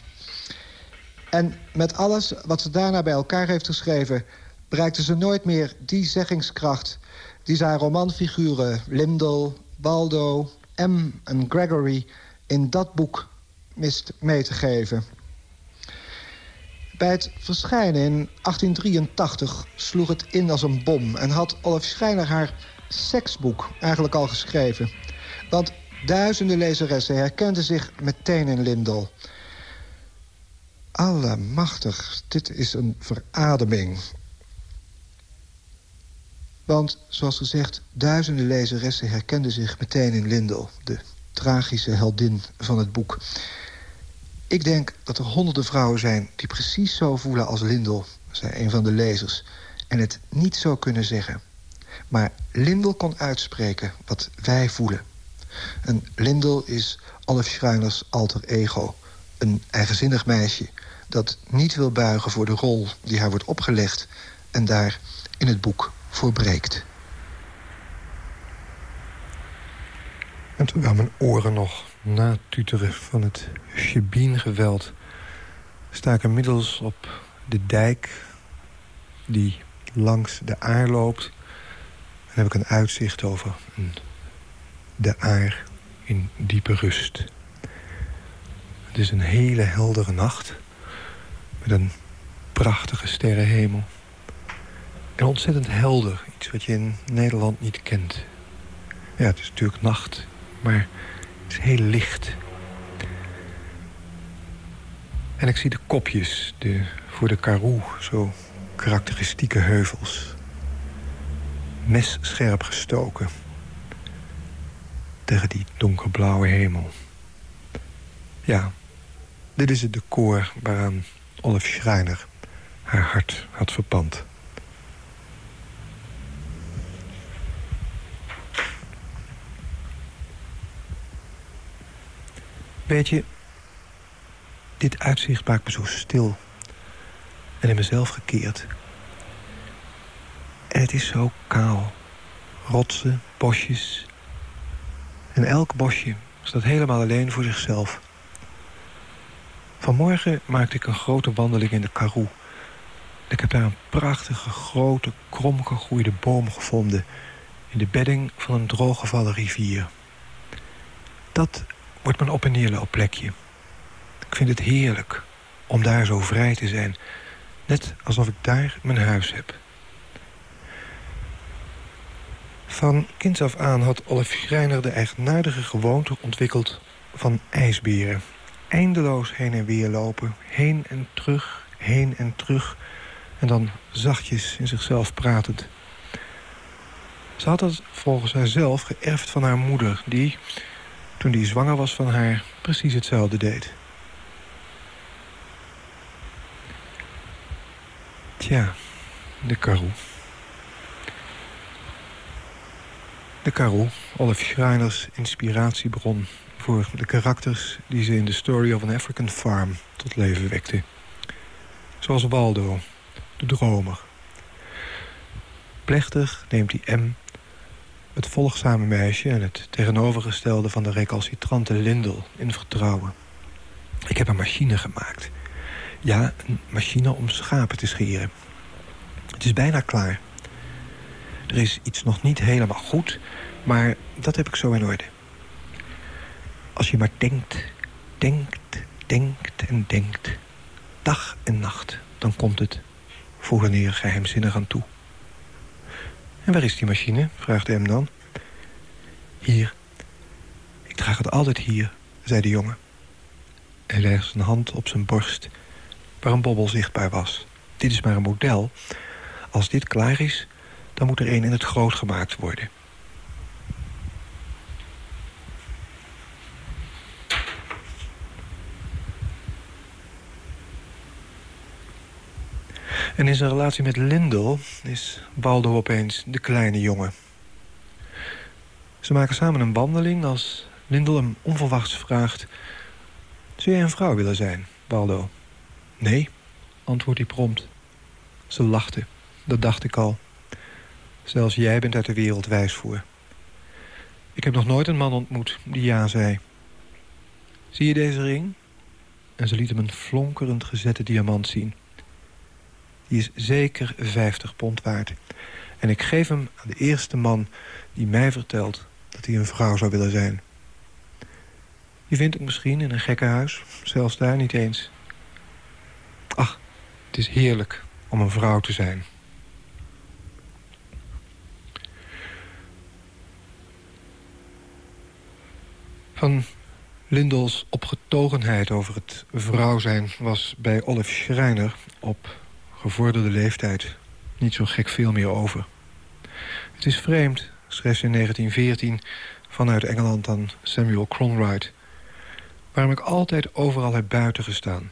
En met alles wat ze daarna bij elkaar heeft geschreven... bereikte ze nooit meer die zeggingskracht... die zijn romanfiguren Lindel, Baldo, M en Gregory... in dat boek mist mee te geven. Bij het verschijnen in 1883 sloeg het in als een bom... en had Olaf Schreiner haar seksboek eigenlijk al geschreven. Want duizenden lezeressen herkenden zich meteen in Lindel. Allemachtig, dit is een verademing. Want, zoals gezegd, duizenden lezeressen herkenden zich meteen in Lindel... de tragische heldin van het boek. Ik denk dat er honderden vrouwen zijn die precies zo voelen als Lindel... zei een van de lezers, en het niet zo kunnen zeggen. Maar Lindel kon uitspreken wat wij voelen. En Lindel is Olaf Schruiners alter ego. Een eigenzinnig meisje dat niet wil buigen voor de rol die haar wordt opgelegd... en daar in het boek voor breekt. En terwijl mijn oren nog natuteren van het Shebeen-geweld... sta ik inmiddels op de dijk die langs de aar loopt... en heb ik een uitzicht over de aar in diepe rust. Het is een hele heldere nacht met een prachtige sterrenhemel. En ontzettend helder, iets wat je in Nederland niet kent. Ja, het is natuurlijk nacht, maar het is heel licht. En ik zie de kopjes, de, voor de Karoo, zo karakteristieke heuvels. Messcherp gestoken. Tegen die donkerblauwe hemel. Ja, dit is het decor waaraan Olaf Schreiner haar hart had verpand. Weet je, dit uitzicht maakt me zo stil en in mezelf gekeerd. En het is zo kaal. Rotsen, bosjes. En elk bosje staat helemaal alleen voor zichzelf. Vanmorgen maakte ik een grote wandeling in de Karoo. Ik heb daar een prachtige, grote, kromgegroeide boom gevonden... in de bedding van een drooggevallen rivier. Dat wordt mijn op- en neerloopplekje. Ik vind het heerlijk om daar zo vrij te zijn. Net alsof ik daar mijn huis heb. Van kinds af aan had Olaf Schreiner de eigenaardige gewoonte ontwikkeld van ijsberen. Eindeloos heen en weer lopen, heen en terug, heen en terug... en dan zachtjes in zichzelf pratend. Ze had dat volgens haarzelf geërfd van haar moeder... die, toen die zwanger was van haar, precies hetzelfde deed. Tja, de Karoo. De Karoo, Olaf Schreiner's inspiratiebron... voor de karakters die ze in The Story of an African Farm tot leven wekte. Zoals Waldo, de dromer. Plechtig neemt hij M, het volgzame meisje... en het tegenovergestelde van de recalcitrante Lindel in vertrouwen. Ik heb een machine gemaakt. Ja, een machine om schapen te scheren. Het is bijna klaar. Er is iets nog niet helemaal goed, maar dat heb ik zo in orde. Als je maar denkt, denkt, denkt en denkt... dag en nacht, dan komt het, voegde neer geheimzinnig aan toe. En waar is die machine? vraagde hem dan. Hier. Ik draag het altijd hier, zei de jongen. Hij legde zijn hand op zijn borst, waar een bobbel zichtbaar was. Dit is maar een model. Als dit klaar is, dan moet er een in het groot gemaakt worden. En in zijn relatie met Lindel is Baldo opeens de kleine jongen. Ze maken samen een wandeling als Lindel hem onverwachts vraagt... Zou jij een vrouw willen zijn, Baldo? Nee, antwoordt hij prompt. Ze lachte, dat dacht ik al. Zelfs jij bent uit de wereld wijs voor. Ik heb nog nooit een man ontmoet die ja zei. Zie je deze ring? En ze liet hem een flonkerend gezette diamant zien. Die is zeker 50 pond waard. En ik geef hem aan de eerste man die mij vertelt dat hij een vrouw zou willen zijn. Je vindt het misschien in een gekkenhuis, zelfs daar niet eens. Ach, het is heerlijk om een vrouw te zijn. Van Lindels opgetogenheid over het vrouw zijn... was bij Olaf Schreiner op gevorderde leeftijd niet zo gek veel meer over. Het is vreemd, schreef in 1914 vanuit Engeland aan Samuel Cronwright... waarom ik altijd overal heb buiten gestaan.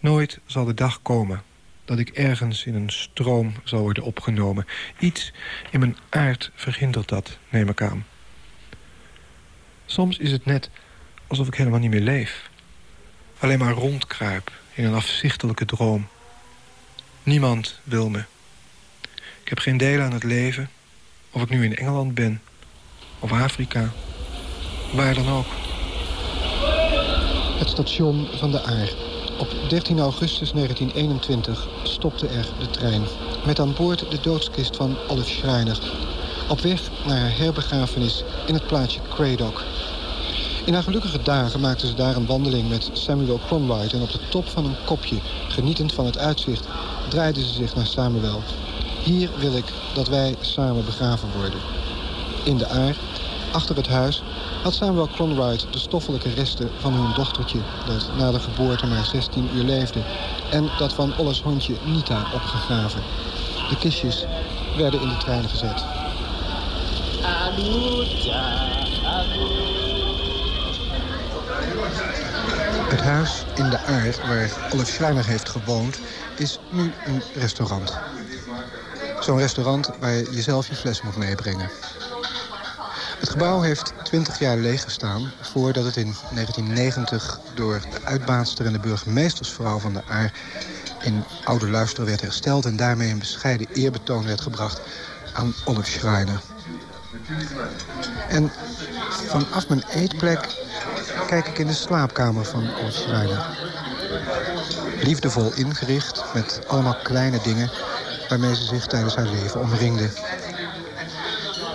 Nooit zal de dag komen dat ik ergens in een stroom zal worden opgenomen. Iets in mijn aard verhindert dat, neem ik aan. Soms is het net alsof ik helemaal niet meer leef. Alleen maar rondkruip in een afzichtelijke droom. Niemand wil me. Ik heb geen deel aan het leven. Of ik nu in Engeland ben. Of Afrika. Waar dan ook. Het station van de Aar. Op 13 augustus 1921 stopte er de trein. Met aan boord de doodskist van Olive Schreiner. Op weg naar haar herbegrafenis in het plaatsje Craddock. In haar gelukkige dagen maakte ze daar een wandeling met Samuel Cronwright... en op de top van een kopje, genietend van het uitzicht, draaide ze zich naar Samuel. Hier wil ik dat wij samen begraven worden. In de aar, achter het huis, had Samuel Cronwright de stoffelijke resten van hun dochtertje... dat na de geboorte maar 16 uur leefde... en dat van Olles hondje Nita opgegraven. De kistjes werden in de trein gezet. Het huis in de Aar, waar Olaf Schreiner heeft gewoond, is nu een restaurant. Zo'n restaurant waar je jezelf je fles moet meebrengen. Het gebouw heeft 20 jaar leeg gestaan voordat het in 1990 door de uitbaatster en de burgemeestersvrouw van de Aar in oude luister werd hersteld en daarmee een bescheiden eerbetoon werd gebracht aan Olaf Schreiner. En vanaf mijn eetplek kijk ik in de slaapkamer van Schreiner. Liefdevol ingericht met allemaal kleine dingen waarmee ze zich tijdens haar leven omringde.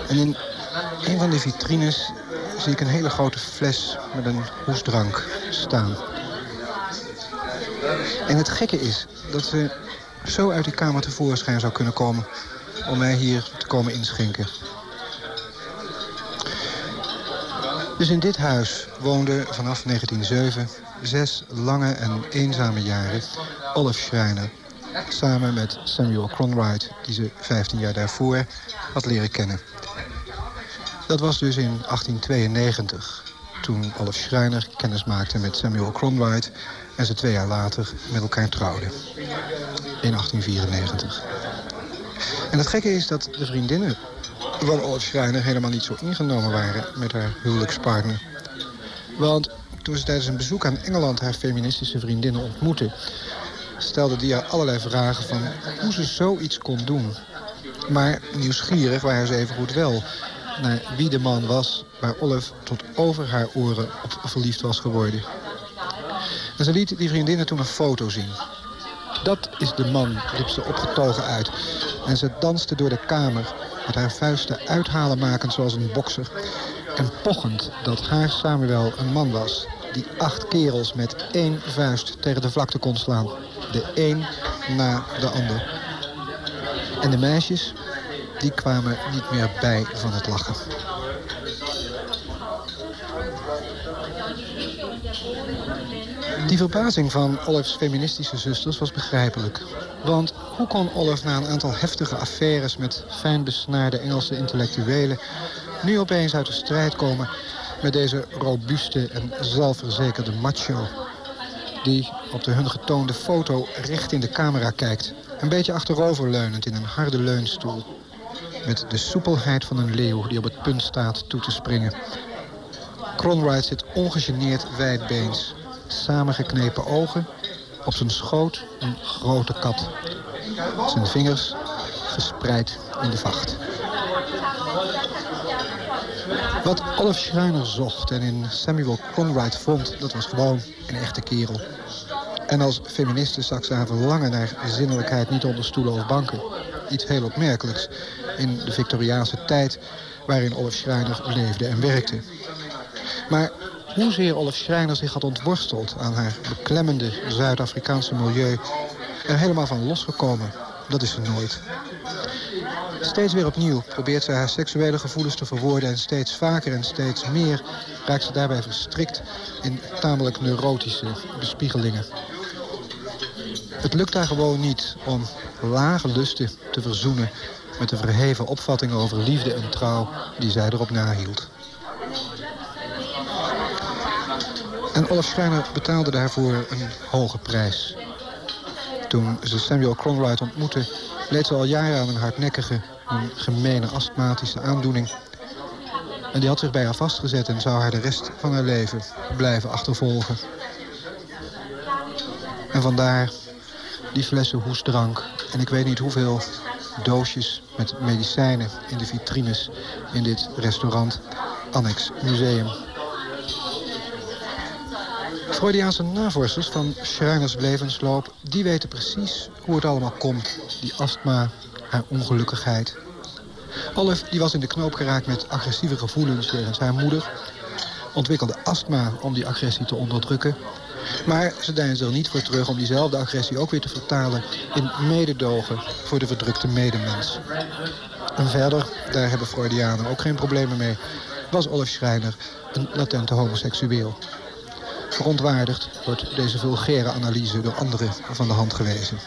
En in een van de vitrines zie ik een hele grote fles met een hoesdrank staan. En het gekke is dat ze zo uit die kamer tevoorschijn zou kunnen komen... om mij hier te komen inschenken. Dus in dit huis woonde vanaf 1907 zes lange en eenzame jaren Olaf Schreiner... samen met Samuel Cronwright, die ze 15 jaar daarvoor had leren kennen. Dat was dus in 1892, toen Olaf Schreiner kennis maakte met Samuel Cronwright... en ze twee jaar later met elkaar trouwden. In 1894. En het gekke is dat de vriendinnen van Olaf Schreiner helemaal niet zo ingenomen waren met haar huwelijkspartner. Want toen ze tijdens een bezoek aan Engeland haar feministische vriendinnen ontmoette... stelde die haar allerlei vragen van hoe ze zoiets kon doen. Maar nieuwsgierig waren ze evengoed wel naar wie de man was... waar Olaf tot over haar oren op verliefd was geworden. En ze liet die vriendinnen toen een foto zien. Dat is de man, riep ze opgetogen uit. En ze danste door de kamer met haar vuisten uithalen makend zoals een bokser. En pochend dat haar Samuel een man was die acht kerels met één vuist tegen de vlakte kon slaan. De een na de ander. En de meisjes, die kwamen niet meer bij van het lachen. Die verbazing van Olaf's feministische zusters was begrijpelijk. Want hoe kon Olaf na een aantal heftige affaires met fijn besnaarde Engelse intellectuelen... nu opeens uit de strijd komen met deze robuuste en zelfverzekerde macho... die op de hun getoonde foto recht in de camera kijkt... een beetje achteroverleunend in een harde leunstoel... met de soepelheid van een leeuw die op het punt staat toe te springen... Cronwright zit ongegeneerd wijdbeens. Samengeknepen ogen. Op zijn schoot een grote kat. Zijn vingers gespreid in de vacht. Wat Olaf Schreiner zocht en in Samuel Conrad vond, dat was gewoon een echte kerel. En als feministe zag ze haar verlangen naar zinnelijkheid niet onder stoelen of banken. Iets heel opmerkelijks in de Victoriaanse tijd waarin Olaf Schreiner leefde en werkte. Maar hoezeer Olaf Schreiner zich had ontworsteld aan haar beklemmende Zuid-Afrikaanse milieu... er helemaal van losgekomen, dat is ze nooit. Steeds weer opnieuw probeert ze haar seksuele gevoelens te verwoorden... en steeds vaker en steeds meer raakt ze daarbij verstrikt... in tamelijk neurotische bespiegelingen. Het lukt haar gewoon niet om lage lusten te verzoenen... met de verheven opvattingen over liefde en trouw die zij erop nahield. En Olaf Schreiner betaalde daarvoor een hoge prijs. Toen ze Samuel Cronwright ontmoette... leed ze al jaren aan een hardnekkige, een gemene astmatische aandoening. En die had zich bij haar vastgezet en zou haar de rest van haar leven blijven achtervolgen. En vandaar die flessen hoesdrank en ik weet niet hoeveel doosjes met medicijnen in de vitrines in dit restaurant Annex Museum. Freudiaanse navorschers van Schreiners levensloop... die weten precies hoe het allemaal komt. Die astma, haar ongelukkigheid. Olaf die was in de knoop geraakt met agressieve gevoelens wegens haar moeder. Ontwikkelde astma om die agressie te onderdrukken. Maar ze deinsde er niet voor terug om diezelfde agressie ook weer te vertalen... in mededogen voor de verdrukte medemens. En verder, daar hebben Freudianen ook geen problemen mee... was Olaf Schreiner een latente homoseksueel. Verontwaardigd wordt deze vulgaire analyse door anderen van de hand gewezen.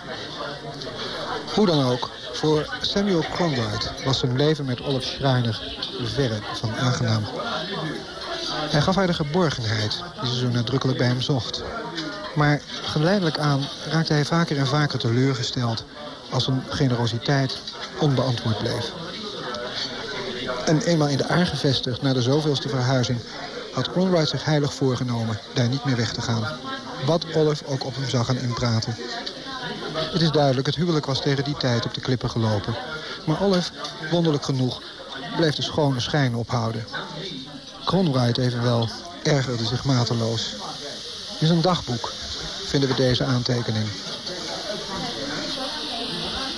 Hoe dan ook, voor Samuel Conrad was zijn leven met Olaf Schreiner verre van aangenaam. Hij gaf haar de geborgenheid die ze zo nadrukkelijk bij hem zocht. Maar geleidelijk aan raakte hij vaker en vaker teleurgesteld... als zijn generositeit onbeantwoord bleef. En eenmaal in de aar gevestigd na de zoveelste verhuizing had Conrad zich heilig voorgenomen daar niet meer weg te gaan. Wat Olaf ook op hem zag gaan inpraten. Het is duidelijk, het huwelijk was tegen die tijd op de klippen gelopen. Maar Olaf, wonderlijk genoeg, bleef de schone schijn ophouden. Conrad evenwel ergerde zich mateloos. In zijn dagboek vinden we deze aantekening.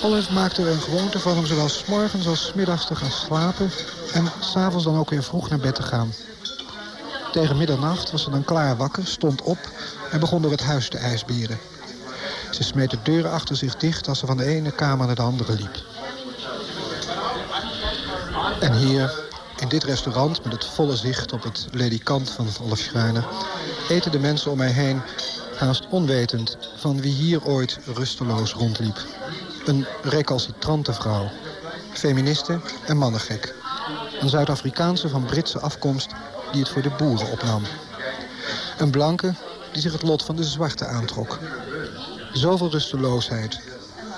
Olaf maakte er een gewoonte van om zowel s morgens als s middags te gaan slapen... en s'avonds dan ook weer vroeg naar bed te gaan. Tegen middernacht was ze dan klaar wakker, stond op en begon door het huis te ijsberen. Ze smeet de deuren achter zich dicht als ze van de ene kamer naar de andere liep. En hier, in dit restaurant met het volle zicht op het ledikant van Olaf Schreiner... eten de mensen om mij heen haast onwetend van wie hier ooit rusteloos rondliep. Een recalcitrante vrouw, feministe en mannengek. Een Zuid-Afrikaanse van Britse afkomst die het voor de boeren opnam. Een blanke die zich het lot van de zwarte aantrok. Zoveel rusteloosheid,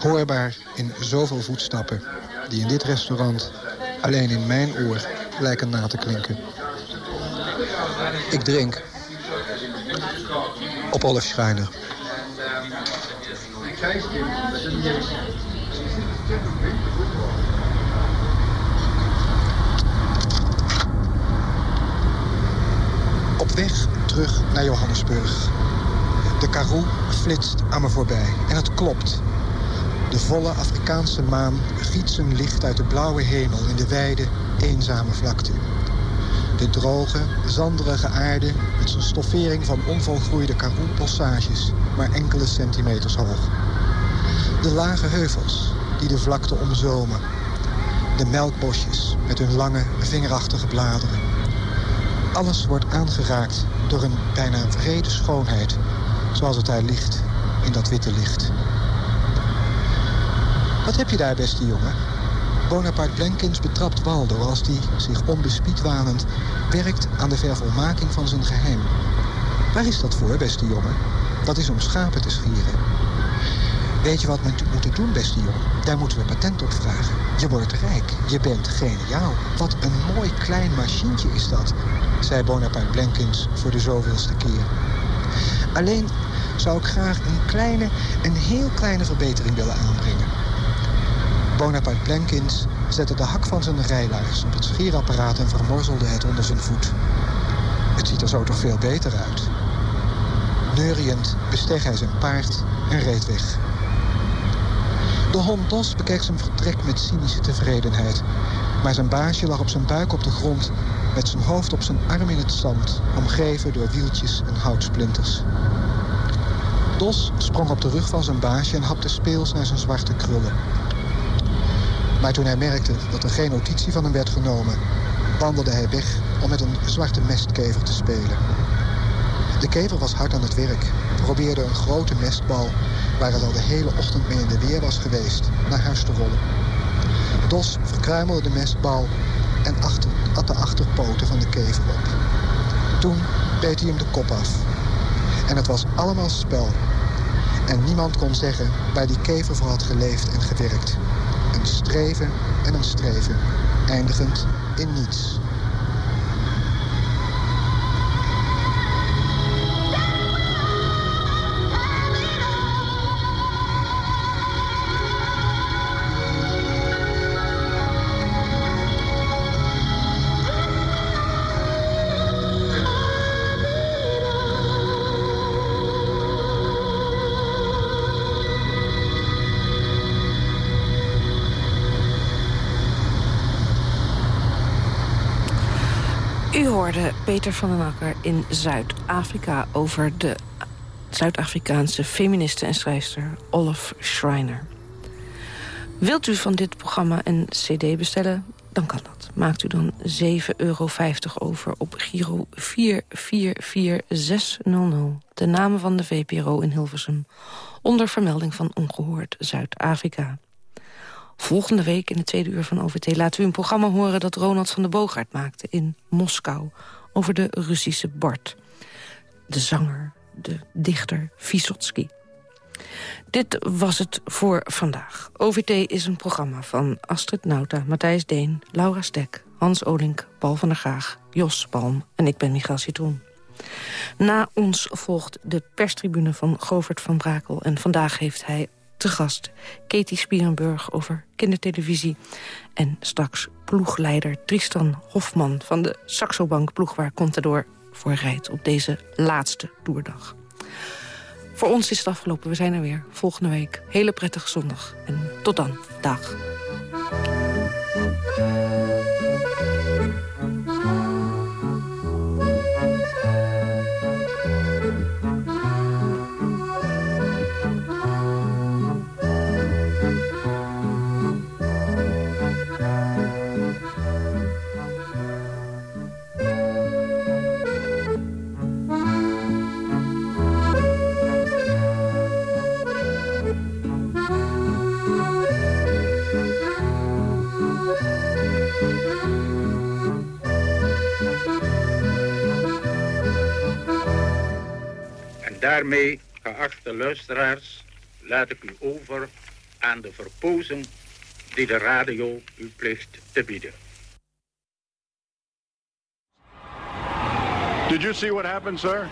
hoorbaar in zoveel voetstappen... die in dit restaurant alleen in mijn oor lijken na te klinken. Ik drink op Olaf Schreiner. Op weg terug naar Johannesburg. De Karoo flitst aan me voorbij. En het klopt. De volle Afrikaanse maan giet zijn licht uit de blauwe hemel... in de wijde, eenzame vlakte. De droge, zanderige aarde met zijn stoffering van onvolgroeide Karoo-bossages... maar enkele centimeters hoog. De lage heuvels die de vlakte omzomen. De melkbosjes met hun lange, vingerachtige bladeren. Alles wordt aangeraakt door een bijna vrede schoonheid... zoals het daar ligt, in dat witte licht. Wat heb je daar, beste jongen? Bonaparte Blenkins betrapt Waldo als die, zich onbespied wanend... werkt aan de vervolmaking van zijn geheim. Waar is dat voor, beste jongen? Dat is om schapen te schieren. Weet je wat we moeten doen, beste jongen? Daar moeten we patent op vragen. Je wordt rijk. Je bent geniaal. Wat een mooi klein machientje is dat, zei Bonaparte Blenkins voor de zoveelste keer. Alleen zou ik graag een kleine, een heel kleine verbetering willen aanbrengen. Bonaparte Blenkins zette de hak van zijn rijlaars op het schierapparaat en vermorzelde het onder zijn voet. Het ziet er zo toch veel beter uit. Neuriënd besteeg hij zijn paard en reed weg. De hond Dos bekeek zijn vertrek met cynische tevredenheid. Maar zijn baasje lag op zijn buik op de grond... met zijn hoofd op zijn arm in het zand... omgeven door wieltjes en houtsplinters. Dos sprong op de rug van zijn baasje en hapte speels naar zijn zwarte krullen. Maar toen hij merkte dat er geen notitie van hem werd genomen... wandelde hij weg om met een zwarte mestkever te spelen. De kever was hard aan het werk, probeerde een grote mestbal... waar het al de hele ochtend mee in de weer was geweest, naar huis te rollen. Dos verkruimelde de mestbal en achter, at de achterpoten van de kever op. Toen beet hij hem de kop af. En het was allemaal spel. En niemand kon zeggen waar die kever voor had geleefd en gewerkt. Een streven en een streven, eindigend in niets. U hoorde Peter van den Akker in Zuid-Afrika over de Zuid-Afrikaanse feministe en schrijfster Olaf Schreiner. Wilt u van dit programma een cd bestellen? Dan kan dat. Maakt u dan 7,50 euro over op Giro 444600. De naam van de VPRO in Hilversum. Onder vermelding van Ongehoord Zuid-Afrika. Volgende week in het tweede uur van OVT laten we een programma horen... dat Ronald van der Boogaard maakte in Moskou over de Russische Bart. De zanger, de dichter Vysotsky. Dit was het voor vandaag. OVT is een programma van Astrid Nauta, Matthijs Deen, Laura Stek... Hans Olink, Paul van der Graag, Jos Palm en ik ben Michael Citroen. Na ons volgt de perstribune van Govert van Brakel... en vandaag heeft hij te gast Katie Spierenburg over kindertelevisie... en straks ploegleider Tristan Hofman van de Saxobank ploeg... waar Contador voor rijdt op deze laatste toerdag. Voor ons is het afgelopen. We zijn er weer volgende week. Hele prettige zondag. En tot dan. Dag. Daarmee, geachte luisteraars, laat ik u over aan de verpozen die de radio u plicht te bieden. Did you see what happened, sir?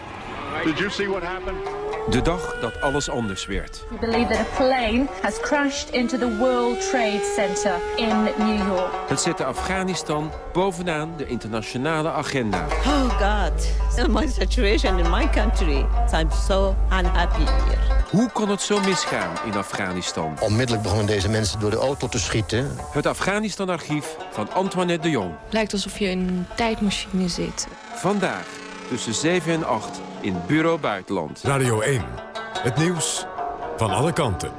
Did you see what happened? De dag dat alles anders werd. We believe that a plane has crashed into the World Trade Center in New York. Het zette Afghanistan bovenaan de internationale agenda. Oh God, my situation in my country. I'm so unhappy here. Hoe kon het zo misgaan in Afghanistan? Onmiddellijk begonnen deze mensen door de auto te schieten. Het Afghanistan-archief van Antoinette de Jong. Lijkt alsof je in een tijdmachine zit. Vandaag tussen 7 en 8 in Bureau Buitenland. Radio 1. Het nieuws van alle kanten.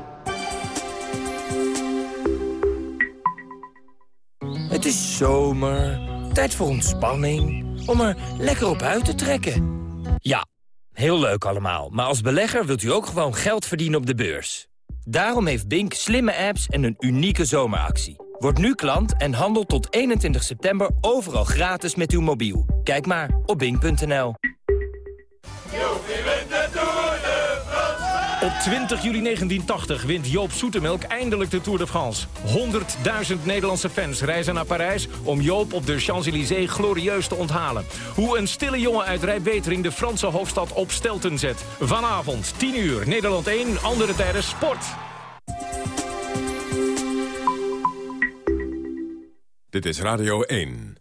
Het is zomer. Tijd voor ontspanning. Om er lekker op uit te trekken. Ja, heel leuk allemaal. Maar als belegger wilt u ook gewoon geld verdienen op de beurs. Daarom heeft Bink slimme apps en een unieke zomeractie. Word nu klant en handel tot 21 september overal gratis met uw mobiel. Kijk maar op bink.nl. Op 20 juli 1980 wint Joop Zoetemelk eindelijk de Tour de France. 100.000 Nederlandse fans reizen naar Parijs om Joop op de Champs-Élysées glorieus te onthalen. Hoe een stille jongen uit Rijbetering de Franse hoofdstad op stelten zet. Vanavond, 10 uur, Nederland 1, andere tijden, sport. Dit is Radio 1.